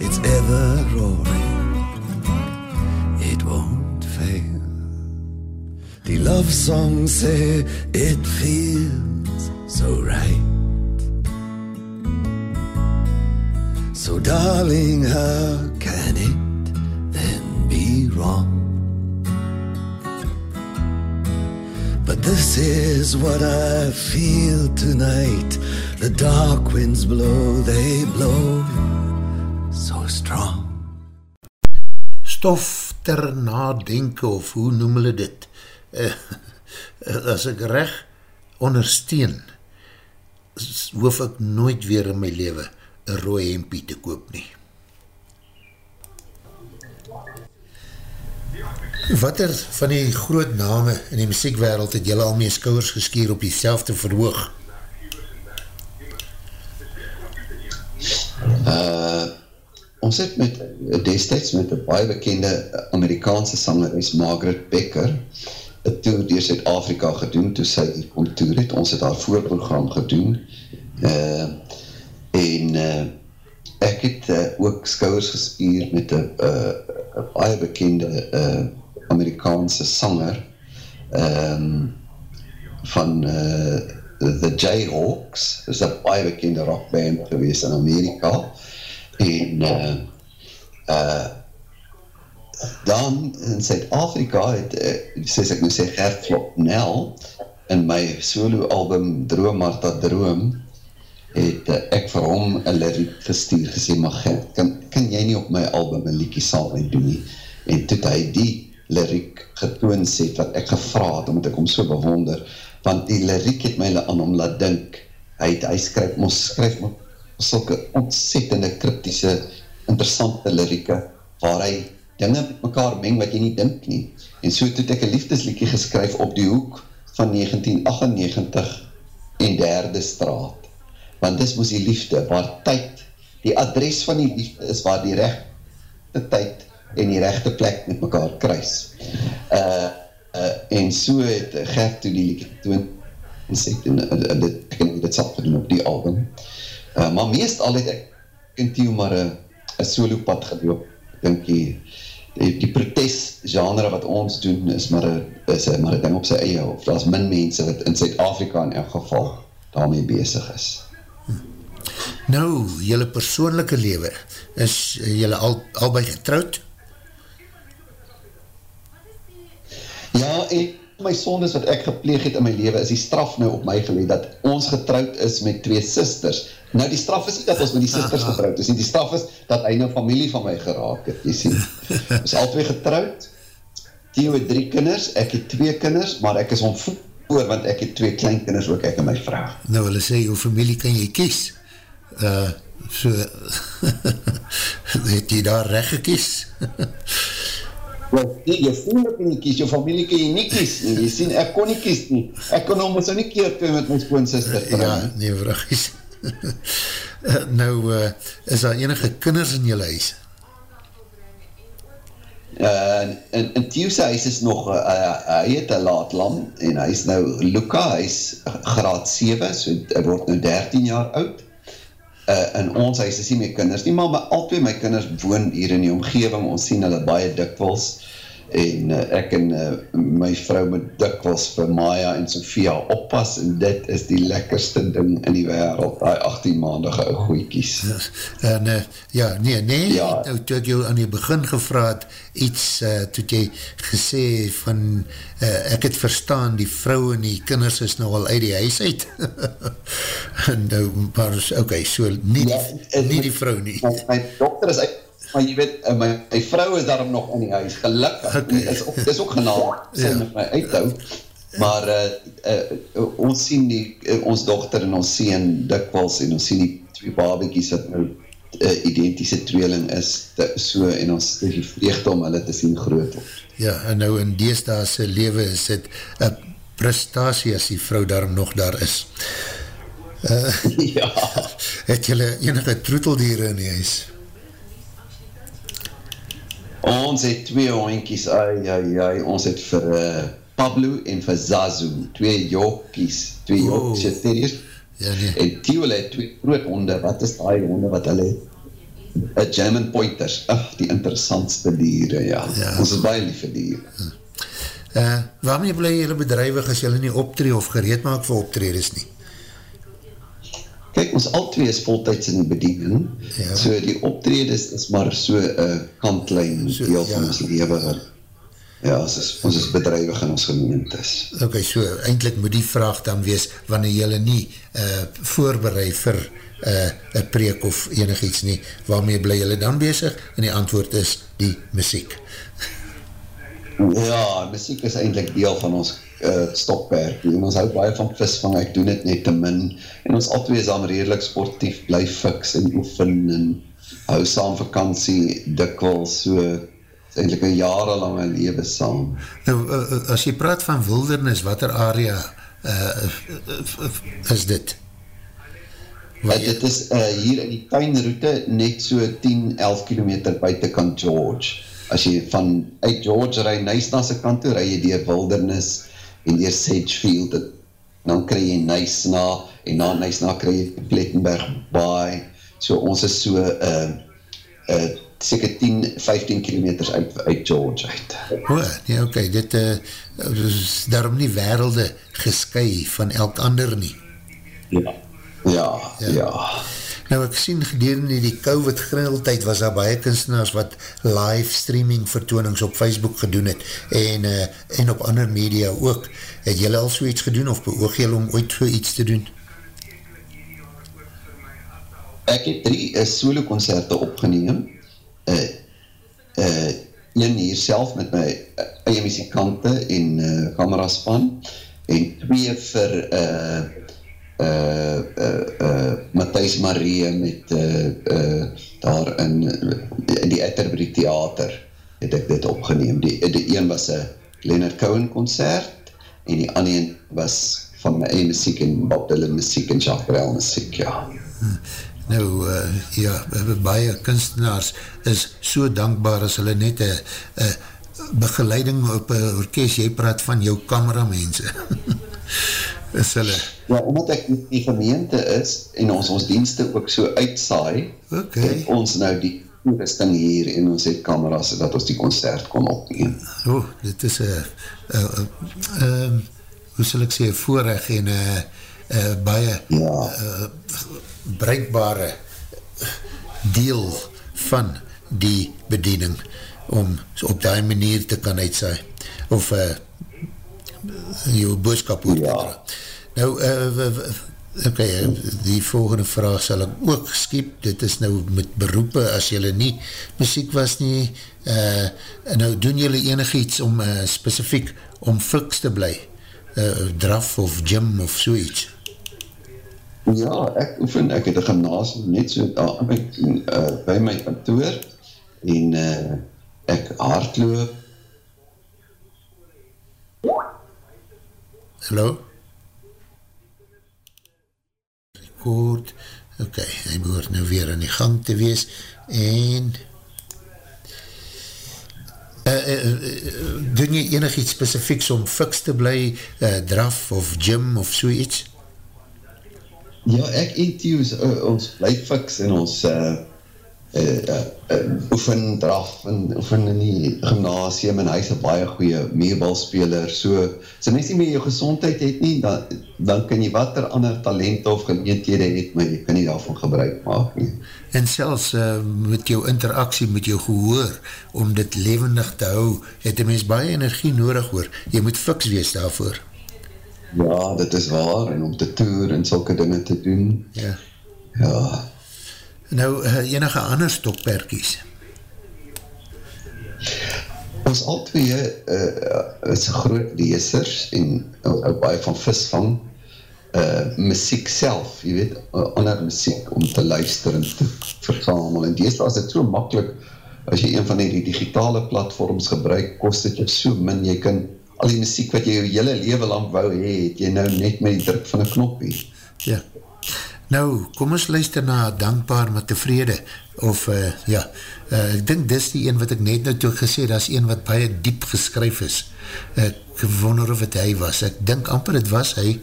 Speaker 4: it's ever roaring, The love song say it feels so right. So, darling, how can it then be wrong? But this is what I feel tonight. The dark winds blow, they blow so strong.
Speaker 2: Stof ter nadenke of hoe noem hulle dit? Uh, as ek reg ondersteun, hoef ek nooit weer in my leven een rooi hempie te koop nie. Wat er van die groot name in die muziekwereld het jylle al mee skouwers geskeer op die selfde verhoog?
Speaker 3: Ons het met, destijds met een baie bekende Amerikaanse sangeres Margaret Becker een tour door Zuid-Afrika gedoen, toe sy hier kom tour het, ons het haar voorprogram gedoen, uh, en uh, ek het uh, ook skouwers gespier met een uh, baie bekende uh, Amerikaanse sanger, um, van uh, The Jayhawks, is een baie bekende rockband gewees in Amerika, en uh, uh, dan in Suid-Afrika het, uh, soos ek nou sê, Gert Flopnel in my solo album Droom Martha Droom het uh, ek vir hom een lyriek gestuur, gesê, maar Gert, kan, kan jy nie op my album een liekie saam mee doen nie? En toe hy die lyriek getoon sê, wat ek gevraad, omdat ek hom so bewonder, want die lyriek het my aan hom laat dink, hy, hy skryf, ons skryf my sulke ontzettende kryptische, interessante lyrieke, waar hy dinge met mekaar meng wat jy nie dink nie. En so het ek een liefdesliekie geskryf op die hoek van 1998 en derde straat want dis moes die liefde, waar tyd, die adres van die liefde is waar die rechte tyd en die rechte plek met mekaar kruis. Uh, uh, en so het Gert toe die liefde toon en sê, en, en, en dit, ek het dit sal gedoen op die album. Uh, maar meest al het ek in Theo maar een solo pad gedoop, denk jy, die, die protest genre wat ons doen is maar een, is een, maar een ding op sy eie, of daar is min mense wat in Zuid-Afrika in elk geval daarmee bezig is.
Speaker 2: Nou, jylle persoonlijke lewe, is jylle al, albei getrouwd?
Speaker 3: Ja, en my sondes wat ek gepleeg het in my lewe, is die straf nou op my geleed, dat ons getrouwd is met twee sisters. Nou, die straf is nie dat ons met die sisters getrouwd is, nie. die straf is dat hy nou familie van my geraak het, jy sien. Ons al twee getrouwd, Theo het drie kinders, ek het twee kinders, maar ek is omvoer, want ek het twee kleinkinders ook, ek en my vrou.
Speaker 2: Nou, hulle sê, hoe familie kan jy kies? uh, so het jy daar recht gekies?
Speaker 3: Well, nee, jy voel ek nie kies, jou familie kan jy nie kies nie, jy sien, ek kon nie kies nie, ek kon om so nie keer toe met my skoonsister
Speaker 2: uh, Ja, nee, vragies. nou, uh, is daar enige kinders in jylle huis?
Speaker 3: Uh, in, in Thieu's huis is nog, uh, hy het een laat lam, en hy is nou, Luca, hy is graad 7, so hy word nou 13 jaar oud, uh, in ons huis is nie my kinders nie, maar my, al twee my kinders woon hier in die omgeving, ons sien hulle baie dikwels, en uh, ek en uh, my vrou moet dikwels vir Maya en Sophia oppas, en dit is die lekkerste ding in die wereld, die 18 maandige goeikies.
Speaker 2: En, uh, ja, nee, nee, ja. nou toe ek jou aan die begin gevraad, iets, uh, toe jy gesê van, uh, ek het verstaan, die vrou en die kinders is nou al uit die huis uit. en nou, maar, ok, so, nie, ja, die, nie die vrou nie.
Speaker 3: My, my dokter is uit maar jy weet, eh, my, my vrou is daarom nog in die huis, gelukkig, okay. is, ook, is ook genaal, sy ja. met my uithou, maar uh, uh, ons sien die, uh, ons dochter en ons sien dikwels, en ons sien die twee babiekies wat nou uh, identische tweeling is, te, so, en ons is die vreugde om hulle te sien groot op.
Speaker 2: Ja, en nou in deesdaase lewe is dit een prestatie as die vrou daarom nog daar is. Uh, ja. Het jylle enige troeteldiere in die huis?
Speaker 3: Ons het twee hoinkies, ai, ai, ai, ons het vir uh, Pablo en vir Zazu, twee jokies, twee oh. jokies, terriers, ja, nee. en Tiole het twee groot honde, wat is die honde wat hulle het? A German Pointers, ach, die interessantste dieren, ja. ja. Ons is baie lieve dieren.
Speaker 2: Uh, waarmee bly jylle bedrijwig as jylle nie optree of gereed maak vir optredes nie?
Speaker 3: Kijk, ons al twee is voltijds in bediening, ja. so die optredes is maar so een uh, kantlijn so, deel ja. van ons leven. Ja, ons is, ons is bedrijwig in ons gemeentes.
Speaker 2: Ok, so eindelijk moet die vraag dan wees, wanneer jylle nie uh, voorbereid vir uh, een preek of enig iets nie, waarmee bly jylle dan bezig? En die antwoord is die muziek.
Speaker 3: Ja, muziek is eindelijk deel van ons uh, stokperk. En ons hou baie van visvang, ek doen het net te min. En ons altwee is dan redelijk sportief, bly fix en oefen en hou saam vakantie, dikwels, so is eindelijk een jarenlange lewe saam.
Speaker 2: Nou, uh, as jy praat van wildernis, wat er area uh, is dit?
Speaker 3: Uh, dit is uh, hier in die tuinroute net so 10-11 kilometer buitenkant George. As jy van uit George rij, Nys na sy kant toe, rij jy dier wildernis, en eers Sedgefield, dan kry jy Nysna, en na Nysna kry jy Plettenberg Baai, so ons is so, uh, uh, seker 10, 15 kilometers uit, uit George uit.
Speaker 2: O, nee, oké, okay, dit uh, is daarom nie werelde gesky van elk ander nie.
Speaker 3: Ja, ja, ja. ja.
Speaker 2: Nou ek sien gedurende die COVID grindeltijd was daar baie kunstenaars wat live streaming vertoonings op Facebook gedoen het en, uh, en op ander media ook. Het jylle al so iets gedoen of beoog jylle om ooit so iets te doen?
Speaker 3: ek het drie uh, solo concerte opgeneem, uh, uh, een hier self met my uh, eie muzikante en uh, kameraspan, en twee vir uh, uh, uh, uh, Matthijs Marie met uh, uh, daar in, in die Etterbury Theater het ek dit opgeneem. Die, die een was een Leonard Cohen concert en die ander was van my eie muziek en Bob Dylan muziek en Jacques Brel muziek, ja.
Speaker 2: Nou, uh, ja, baie kunstenaars is so dankbaar as hulle net een begeleiding op een orkest, jy praat van jou cameramense. is hulle...
Speaker 3: Ja, omdat ek die gemeente is en ons ons dienste ook so uitsaai,
Speaker 2: okay.
Speaker 3: het ons nou die toerusting hier en ons het kameras dat ons die concert kon opneem.
Speaker 2: O, oh, dit is een uh, uh, uh, hoe sal ek sê, voorrecht en uh, uh, baie
Speaker 3: ja.
Speaker 2: uh, bruikbare deel van die bediening om op die manier te kan uitsaai of uh, jou boodskap oor ja. nou uh, ok, die volgende vraag sal ek ook skiep, dit is nou met beroepe as jylle nie muziek was nie uh, nou doen jylle enig iets om uh, specifiek om fiks te bly? Uh, draf of gym of so iets?
Speaker 3: Ja, ek oefen, ek het een gymnasium net so daar by, uh, by my kantoor en uh, ek hardloop
Speaker 2: Hallo? Record. Ok, hy behoort nou weer aan die gang te wees. En... Uh, uh, uh, doen jy enig iets specifieks om fiks te bly, uh, draf of gym of so iets?
Speaker 3: Ja, ek en Theo, uh, ons bly fiks en ons uh, uh, uh, oefen draf en oefen in die gymnasium en hy is een baie goeie meerbalspeler so, so mens nie meer jou gezondheid het nie, dan, dan kan jy wat er ander talent of gemeenthede het, maar jy kan nie daarvan gebruik maak nie.
Speaker 2: En selfs uh, met jou interaksie met jou gehoor, om dit levendig te hou, het die mens baie energie nodig hoor, jy moet fiks wees daarvoor.
Speaker 3: Ja, dit is waar, en om te toer en sulke dinge te doen.
Speaker 2: Ja.
Speaker 3: Ja.
Speaker 2: Nou, uh, enige ander stokperkies?
Speaker 3: Ons al twee uh, is groot leesers en uh, baie van visvang uh, muziek self, jy weet, uh, ander muziek om te luister en te versamel. En deze was het so makkelijk, as jy een van die digitale platforms gebruik, kost het jou so min, jy kan al die muziek wat jy jou hele leven lang wou hee, het jy nou net met die druk van een knop hee.
Speaker 2: Ja. Nou, kom ons luister na Dankbaar met tevrede, of uh, ja, uh, ek dink dis die een wat ek net nou toe gesê, dat is een wat baie diep geskryf is. Ek wonder of het hy was, ek dink amper het was hy,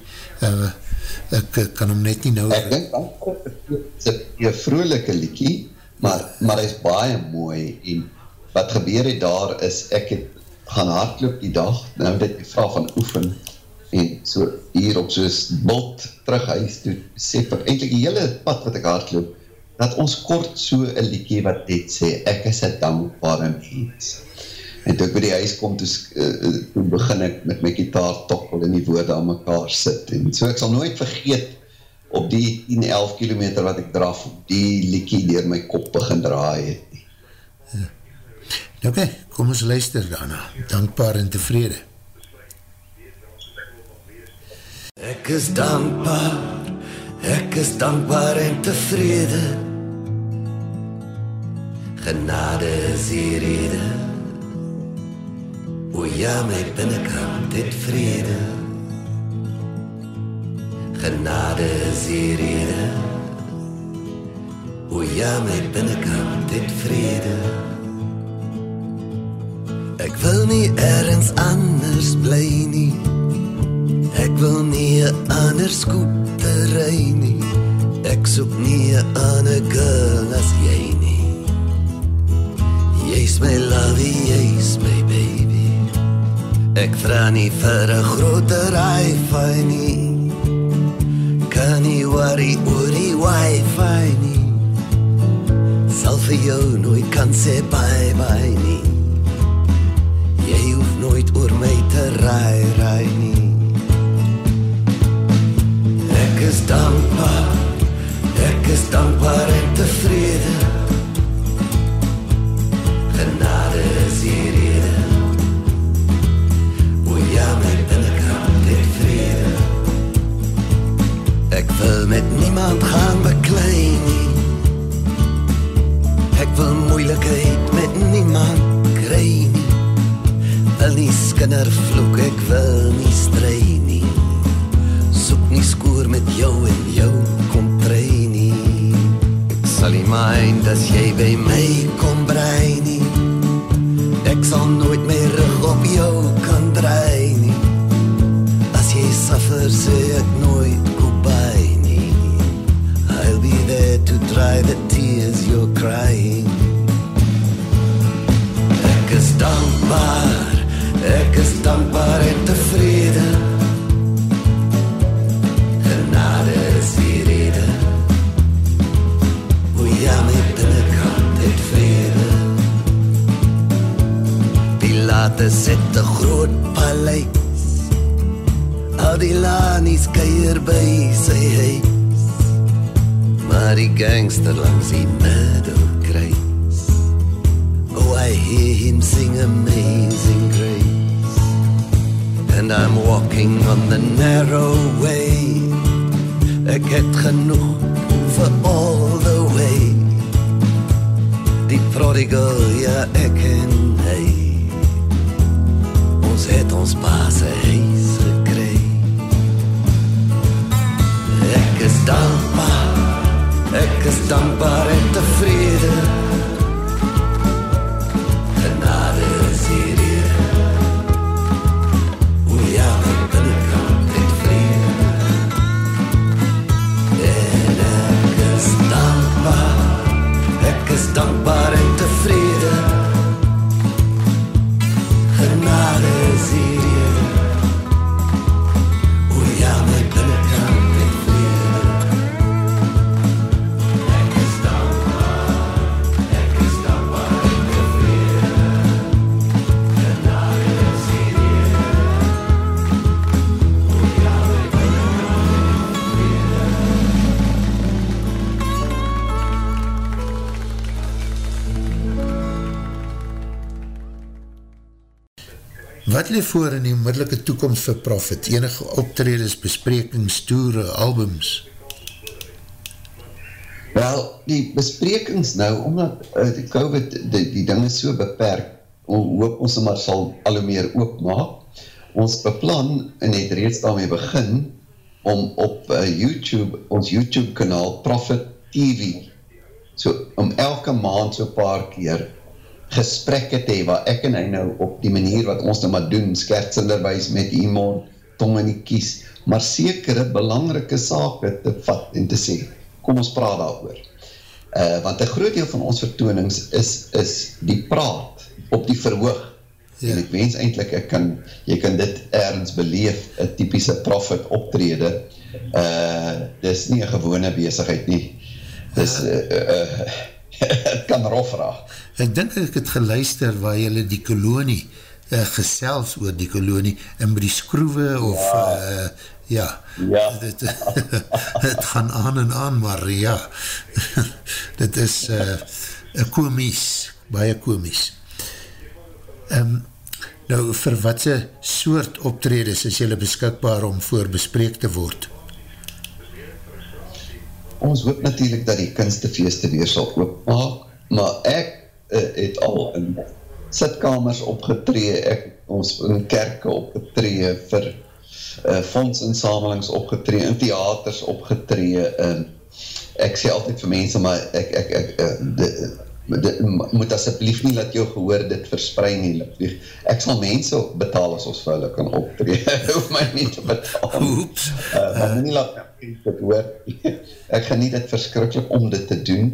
Speaker 2: uh, ek kan hom net nie nou...
Speaker 3: Ek dink amper het een vrolijke liekie, maar, maar hy is baie mooi, en wat gebeur het daar is, ek het gaan hardloop die dag, nou dit die vraag van oefen, en so hier op soos bot terug huis toe, sê vir eindelijk die hele pad wat ek hardloop, dat ons kort so een liedje wat dit sê, ek is een dankbare mens. En toe ek by die huis kom, toe, uh, toe begin ek met my gitaar tokkel en die woorde aan mekaar sit. En so ek sal nooit vergeet op die 10-11 kilometer wat ek draf, die liedje dier my kop begin draai het.
Speaker 2: Ja. Oké, okay, kom ons luister daarna. Dankbaar en tevrede.
Speaker 4: Ek is dankbaar, ek is dankbaar en tevrede. Genade is die rede. O ja, my binnekant het vrede. Genade is die rede. O ja, my binnekant het vrede. Ek wil nie ergens anders bly nie. Ek wil nie 'n ander skootery nie. Ek soek nie 'n ander girl as jy nie. Jy's my love, jy's my baby. Ek vra nie vir 'n groter iPhone nie. Kan nie worry oor die wifi nie. Sal vir jou nooit kan sê bye bye nie. Jy hoef nooit oor my te ry ry nie. Ek is dankbaar. Ek is dankbaar en tevrede. Genade is hier rede. O ja, my binnekant het vrede. Ek wil met niemand gaan beklei nie. Ek wil moeilikheid met niemand kry nie. Wil nie skinder vloek, ek wil nie strei nie. Soek nie skoor met jou en jou kom trei nie. Ek sal nie mind as jy by my kom brei nie. Ek sal nooit meer rug op jou kan draai nie. As jy suffer sê ek nooit goodbye nie. I'll be there to dry the tears you're crying. Ek is dankbaar, ek is dankbaar en tevrede Pilatus het een groot paleis. Al die lanies keier by sy huis. Maar die gangster langs die middelkruis Oh, I hear him sing amazing grace. And I'm walking on the narrow way. Ek het genoeg for all the way. Die prodigal, ja ek en hy Ons het ons baas een huis gekry. Ek is dankbaar, ek is dankbaar en tevrede
Speaker 2: Wat leef voor in die onmiddellike toekomst vir Prophet? Enige optreders, besprekings, toere, albums?
Speaker 3: Wel, die besprekings nou, omdat uh, die COVID, die, die ding is so beperk, hoop ons maar sal al hoe meer oopmaak. Ons beplan en het reeds daarmee begin om op uh, YouTube, ons YouTube kanaal Prophet TV, so om elke maand so paar keer gesprekke te hee, waar ek en hy nou op die manier wat ons nou maar doen, skertsinderwijs met iemand, tong in die kies, maar sekere belangrike sake te vat en te sê, kom ons praat daaroor. Uh, want een groot deel van ons vertoonings is, is die praat op die verhoog. Ja. En ek wens eindelijk, ek kan, jy kan dit ergens beleef, een typische prophet optrede, uh, dis nie een gewone bezigheid nie. Dis, uh, uh, het kan rof raak.
Speaker 2: Ek dink ek het geluister waar jylle die kolonie uh, gesels oor die kolonie en met die skroewe of ja, uh, ja.
Speaker 3: ja.
Speaker 2: Het, het gaan aan en aan maar ja dit is uh, komies baie komies um, nou vir watse soort optredes is jylle beskikbaar om voor bespreek te word
Speaker 3: ons hoop natuurlijk dat die kunstefeeste weer sal oopmaak, maar ek uh, het al in sitkamers opgetree, ek ons in kerke opgetree, vir uh, fondsinsamelings opgetree, in theaters opgetree, en ek sê altyd vir mense, maar ek, ek, ek, uh, de, de, moet asjeblief nie dat jou gehoor dit verspreid nie, ek sal mense betaal as ons vir hulle kan optree, hoef my nie te betaal.
Speaker 2: Oeps.
Speaker 3: Uh, maar nie laat dit hoor, ek geniet het verskrikkelijk om dit te doen,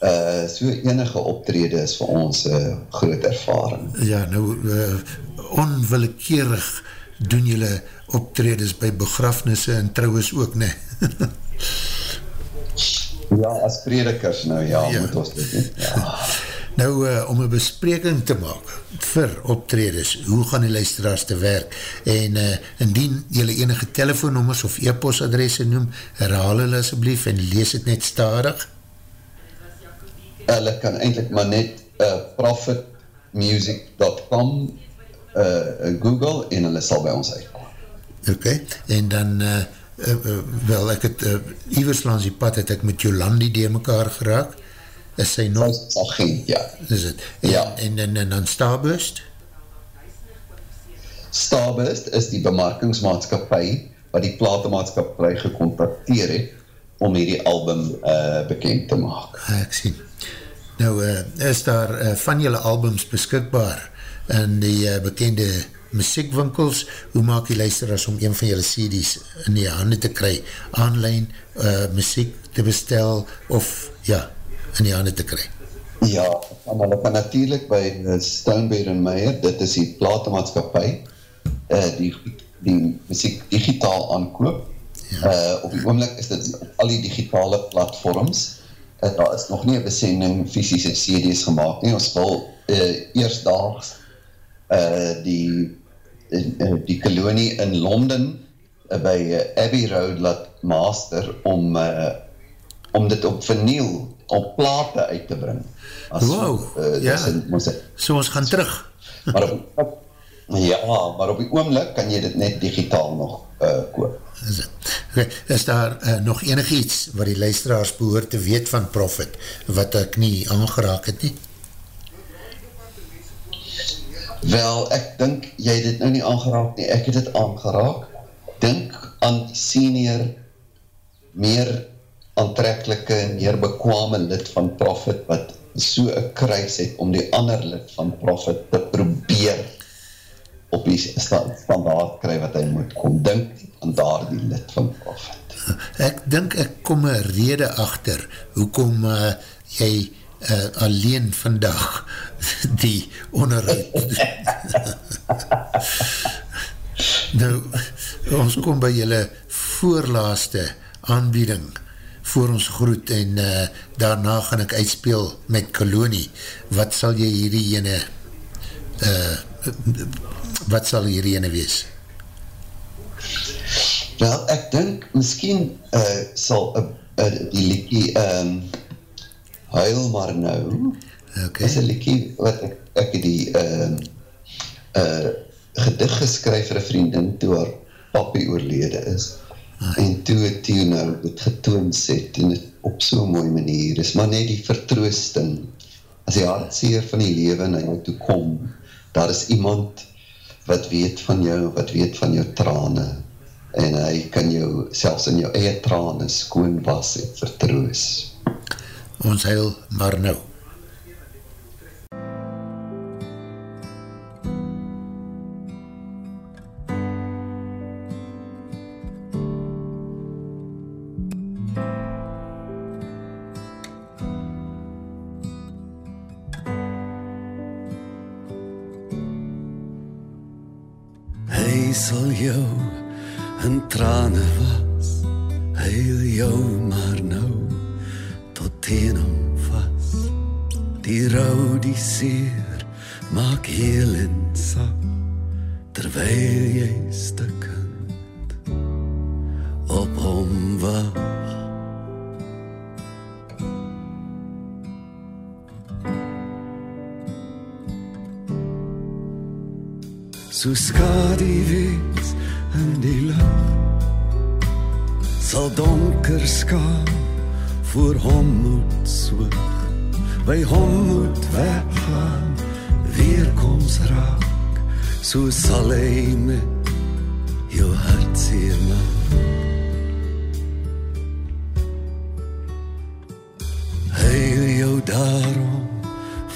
Speaker 3: uh, so enige optrede is vir ons uh, groot ervaring.
Speaker 2: Ja, nou, uh, onwillekeerig doen julle optredes by begrafnisse en trouwens ook, ne?
Speaker 3: ja, as predikers nou, ja, ja. moet ons dit doen. Ja.
Speaker 2: Nou, uh, om een bespreking te maak vir optredes, hoe gaan die luisteraars te werk? En uh, indien jylle enige telefoonnummers of e-postadresse noem, herhaal hulle asjeblief en lees het net stadig.
Speaker 3: Hulle kan eindelijk maar net uh, prophetmusic.com uh, Google en hulle sal by ons uitkom.
Speaker 2: Ok, en dan uh, uh, uh, wel, ek het, uh, Ivers langs die pad het ek met Jolandi die mekaar geraak, is sy nog...
Speaker 3: Sy agent, ja.
Speaker 2: Is het? En,
Speaker 3: Ja.
Speaker 2: En, en, en dan Starburst?
Speaker 3: Starburst is die bemarkingsmaatskapie wat die platemaatskapie gecontacteer het om hierdie album uh, bekend te maak.
Speaker 2: Ah, ek sien. Nou, uh, is daar uh, van julle albums beskikbaar in die uh, bekende muziekwinkels? Hoe maak die luisteraars om een van julle CD's in die hande te kry? Online uh, muziek te bestel of ja, in die hande te kry?
Speaker 3: Ja, en hulle kan natuurlijk by eh, Stonebeer en Meijer, dit is die platemaatskapie, uh, die, die muziek digitaal aankoop. Ja. Uh, op die oomlik is dit al die digitale platforms. Uh, daar is nog nie een besending fysische CD's gemaakt nie. Ons wil uh, eerstdaags uh, die, die kolonie in Londen uh, by uh, Abbey Road laat master om, uh, om dit op verniel op plate uit te bring. As,
Speaker 2: Wow,
Speaker 3: uh,
Speaker 2: ja.
Speaker 3: ons,
Speaker 2: So ons gaan terug.
Speaker 3: maar op, ja, maar op die oomlik kan jy dit net digitaal nog uh, koop.
Speaker 2: Is, is daar uh, nog enig iets wat die luisteraars behoor te weet van Profit, wat ek nie aangeraak het nie?
Speaker 3: Wel, ek dink jy het dit nou nie aangeraak nie, ek het dit aangeraak. Dink aan senior, meer aantrekkelijke, meer bekwame lid van Profit, wat so een kruis het om die ander lid van Profit te probeer op die sta standaard kry wat hy moet kom. Dink aan daar die lid van Profit.
Speaker 2: Ek dink ek kom een rede achter, hoekom uh, jy uh, alleen vandag die onderhoud. nou, ons kom by julle voorlaaste aanbieding voor ons groet en uh, daarna gaan ek uitspeel met Kolonie. Wat sal jy hierdie ene uh, wat sal hierdie ene wees?
Speaker 3: Wel, ek dink, miskien uh, sal uh, uh, die liekie um, Huil maar nou,
Speaker 2: Okay.
Speaker 3: is een liekie wat ek, ek die um, uh, gedig geskryf vir een vriendin toe haar papi oorlede is. En toe het die nou dit getoonset en het op so'n mooie manier is, maar net die vertroosting, as die hartseer van die leven na jou toe kom, daar is iemand wat weet van jou, wat weet van jou trane, en hy kan jou, selfs in jou eie trane, skoon was en vertroos.
Speaker 2: Ons huil maar nou.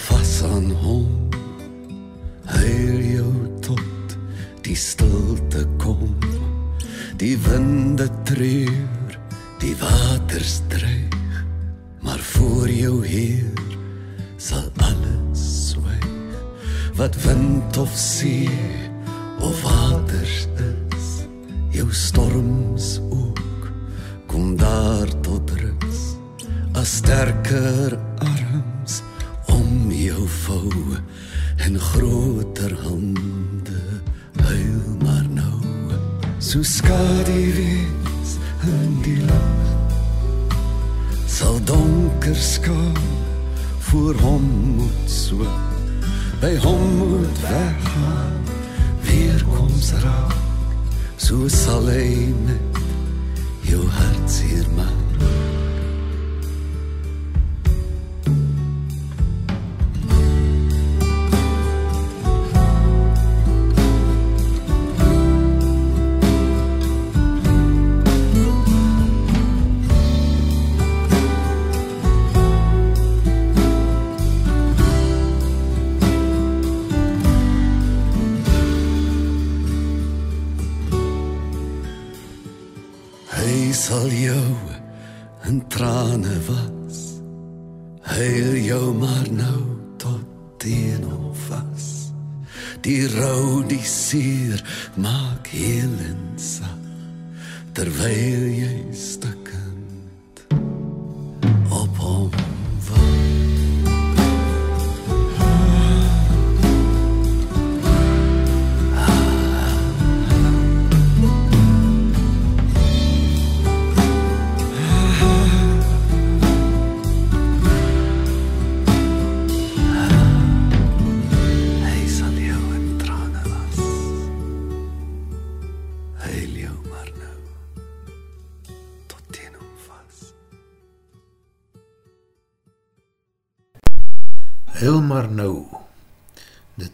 Speaker 4: Vas aan hom Heil jou tot die stilte kom. Die winde treur, die waters dreig Maar voor jou Heer sal alles swyg Wat wind of see of waters is Jou storms ook kom daar tot rus As sterker arms en groter hande huil maar nou. So skadu wees in die lug sal donker skaam voor hom moet so by hom moet weggaan weer koms raak. So sal hy met hartseer maak.
Speaker 2: Terveio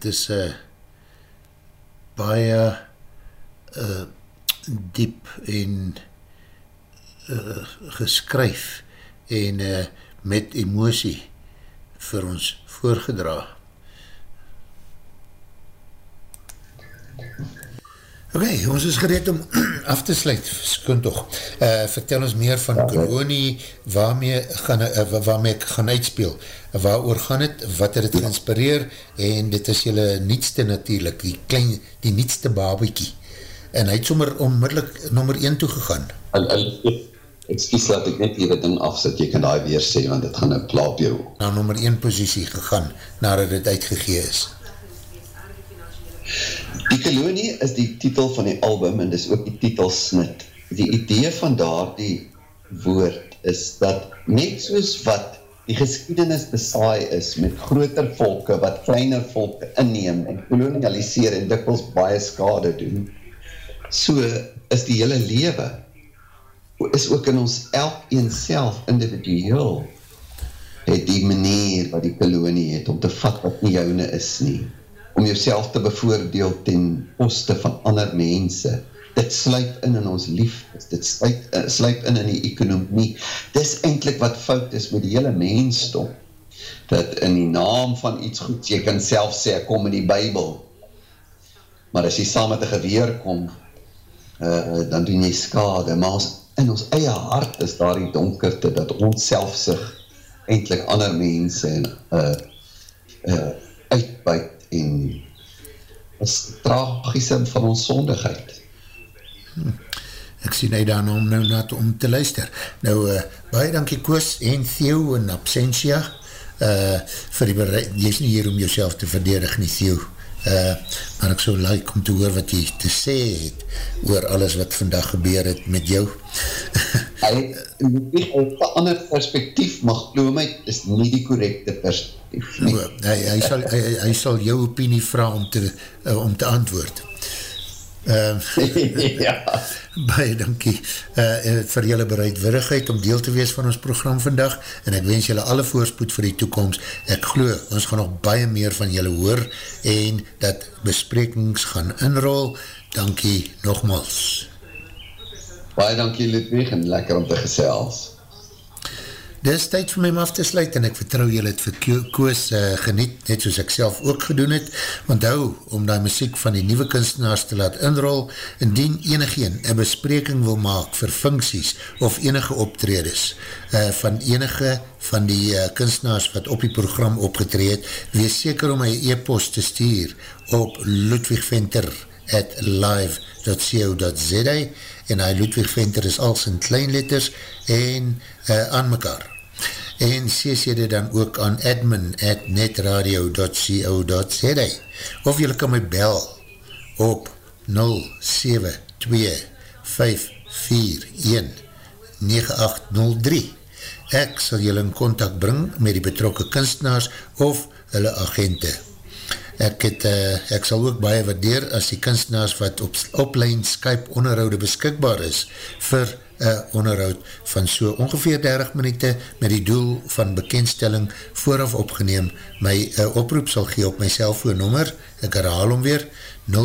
Speaker 2: is uh, baie uh, diep en uh, geskryf en uh, met emosie vir ons voorgedra. Oké, okay, ons is gereed om af te sluit, skoon toch. Uh, vertel ons meer van Kolonie, waarmee, gaan, uh, waarmee ek gaan uitspeel. Waar oor gaan het, wat het het geïnspireer, en dit is jylle nietste natuurlijk, die klein, die nietste babiekie. En hy het sommer onmiddellik nummer 1 toegegaan.
Speaker 3: Excuse dat ek net hier ding afsit, jy kan daar weer sê, want dit gaan nou klaap jou.
Speaker 2: Na nummer 1 positie gegaan, nadat het uitgegee is.
Speaker 3: Die kolonie is die titel van die album en dis ook die titelsnit. Die idee van daar die woord is dat net soos wat die geschiedenis besaai is met groter volke wat kleiner volke inneem en kolonialiseer en dikwels baie skade doen, so is die hele lewe is ook in ons elkeen self individueel het die manier wat die kolonie het om te vat wat nie joune is nie om jouself te bevoordeel ten koste van ander mense. Dit sluip in in ons liefdes, dit sluip, uh, sluip in in die ekonomie. Dis eindelijk wat fout is met die hele mensdom. Dat in die naam van iets goeds, jy kan self sê, ek kom in die bybel. Maar as jy saam met die geweer kom, uh, dan doen jy skade. Maar ons, in ons eie hart is daar die donkerte, dat ons self sig eindelijk ander mense uh, uh, uitbuit en is tragiese van ons sondigheid.
Speaker 2: Hm. Ek sien hy daarna om nou na te, om te luister. Nou, uh, baie dankie Koos en Theo en Absentia uh, vir die bereid, jy is nie hier om jouself te verdedig nie Theo, uh, maar ek so like om te hoor wat jy te sê het oor alles wat vandag gebeur het met jou.
Speaker 3: hy het een ander perspektief, maar glo my, is nie die correcte perspektief. Nie.
Speaker 2: O, hy, hy, sal, hy, hy sal jou opinie vraag om te, uh, om te antwoord. Uh, ja. Baie dankie uh, vir julle bereidwilligheid om deel te wees van ons program vandag en ek wens julle alle voorspoed vir die toekomst. Ek glo, ons gaan nog baie meer van julle hoor en dat besprekings gaan inrol. Dankie nogmals.
Speaker 3: Baie dankie Ludwig en lekker om te gesels.
Speaker 2: Dit is tyd vir my om af te sluit en ek vertrouw julle het vir Koos uh, geniet, net soos ek self ook gedoen het, want hou om die muziek van die nieuwe kunstenaars te laat inrol, indien enigeen een bespreking wil maak vir funksies of enige optredes uh, van enige van die uh, kunstenaars wat op die program opgetreed, wees seker om my e-post te stuur op ludwigventer at live.co.za en hy Ludwig Venter is als in kleinletters en uh, aan mekaar. En cc dit dan ook aan admin at netradio.co.za of jylle kan my bel op 072-541-9803 Ek sal jylle in contact bring met die betrokke kunstenaars of hulle agente. Ek, het, uh, ek sal ook baie waardeer as die kunstenaars wat op, op lijn Skype onderhoude beskikbaar is vir
Speaker 4: een onderhoud van so ongeveer 30 minuute met die doel van bekendstelling vooraf opgeneem. My uh, oproep sal gee op my cellfoonnummer, ek herhaal om weer, 072-541-9803.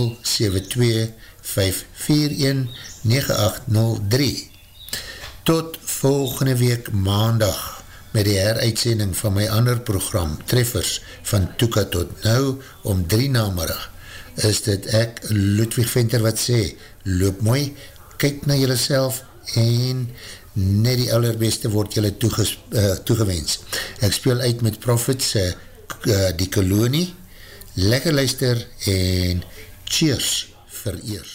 Speaker 4: Tot volgende week maandag met die heruitsending van my ander program, Treffers, van Toeka tot Nou, om drie namerig, is dit ek, Ludwig Venter, wat sê, loop mooi, kyk na jylle self, en net die allerbeste word jylle toeges, uh, toegewens. Ek speel uit met Profits, uh, die kolonie, lekker luister, en cheers vir eers.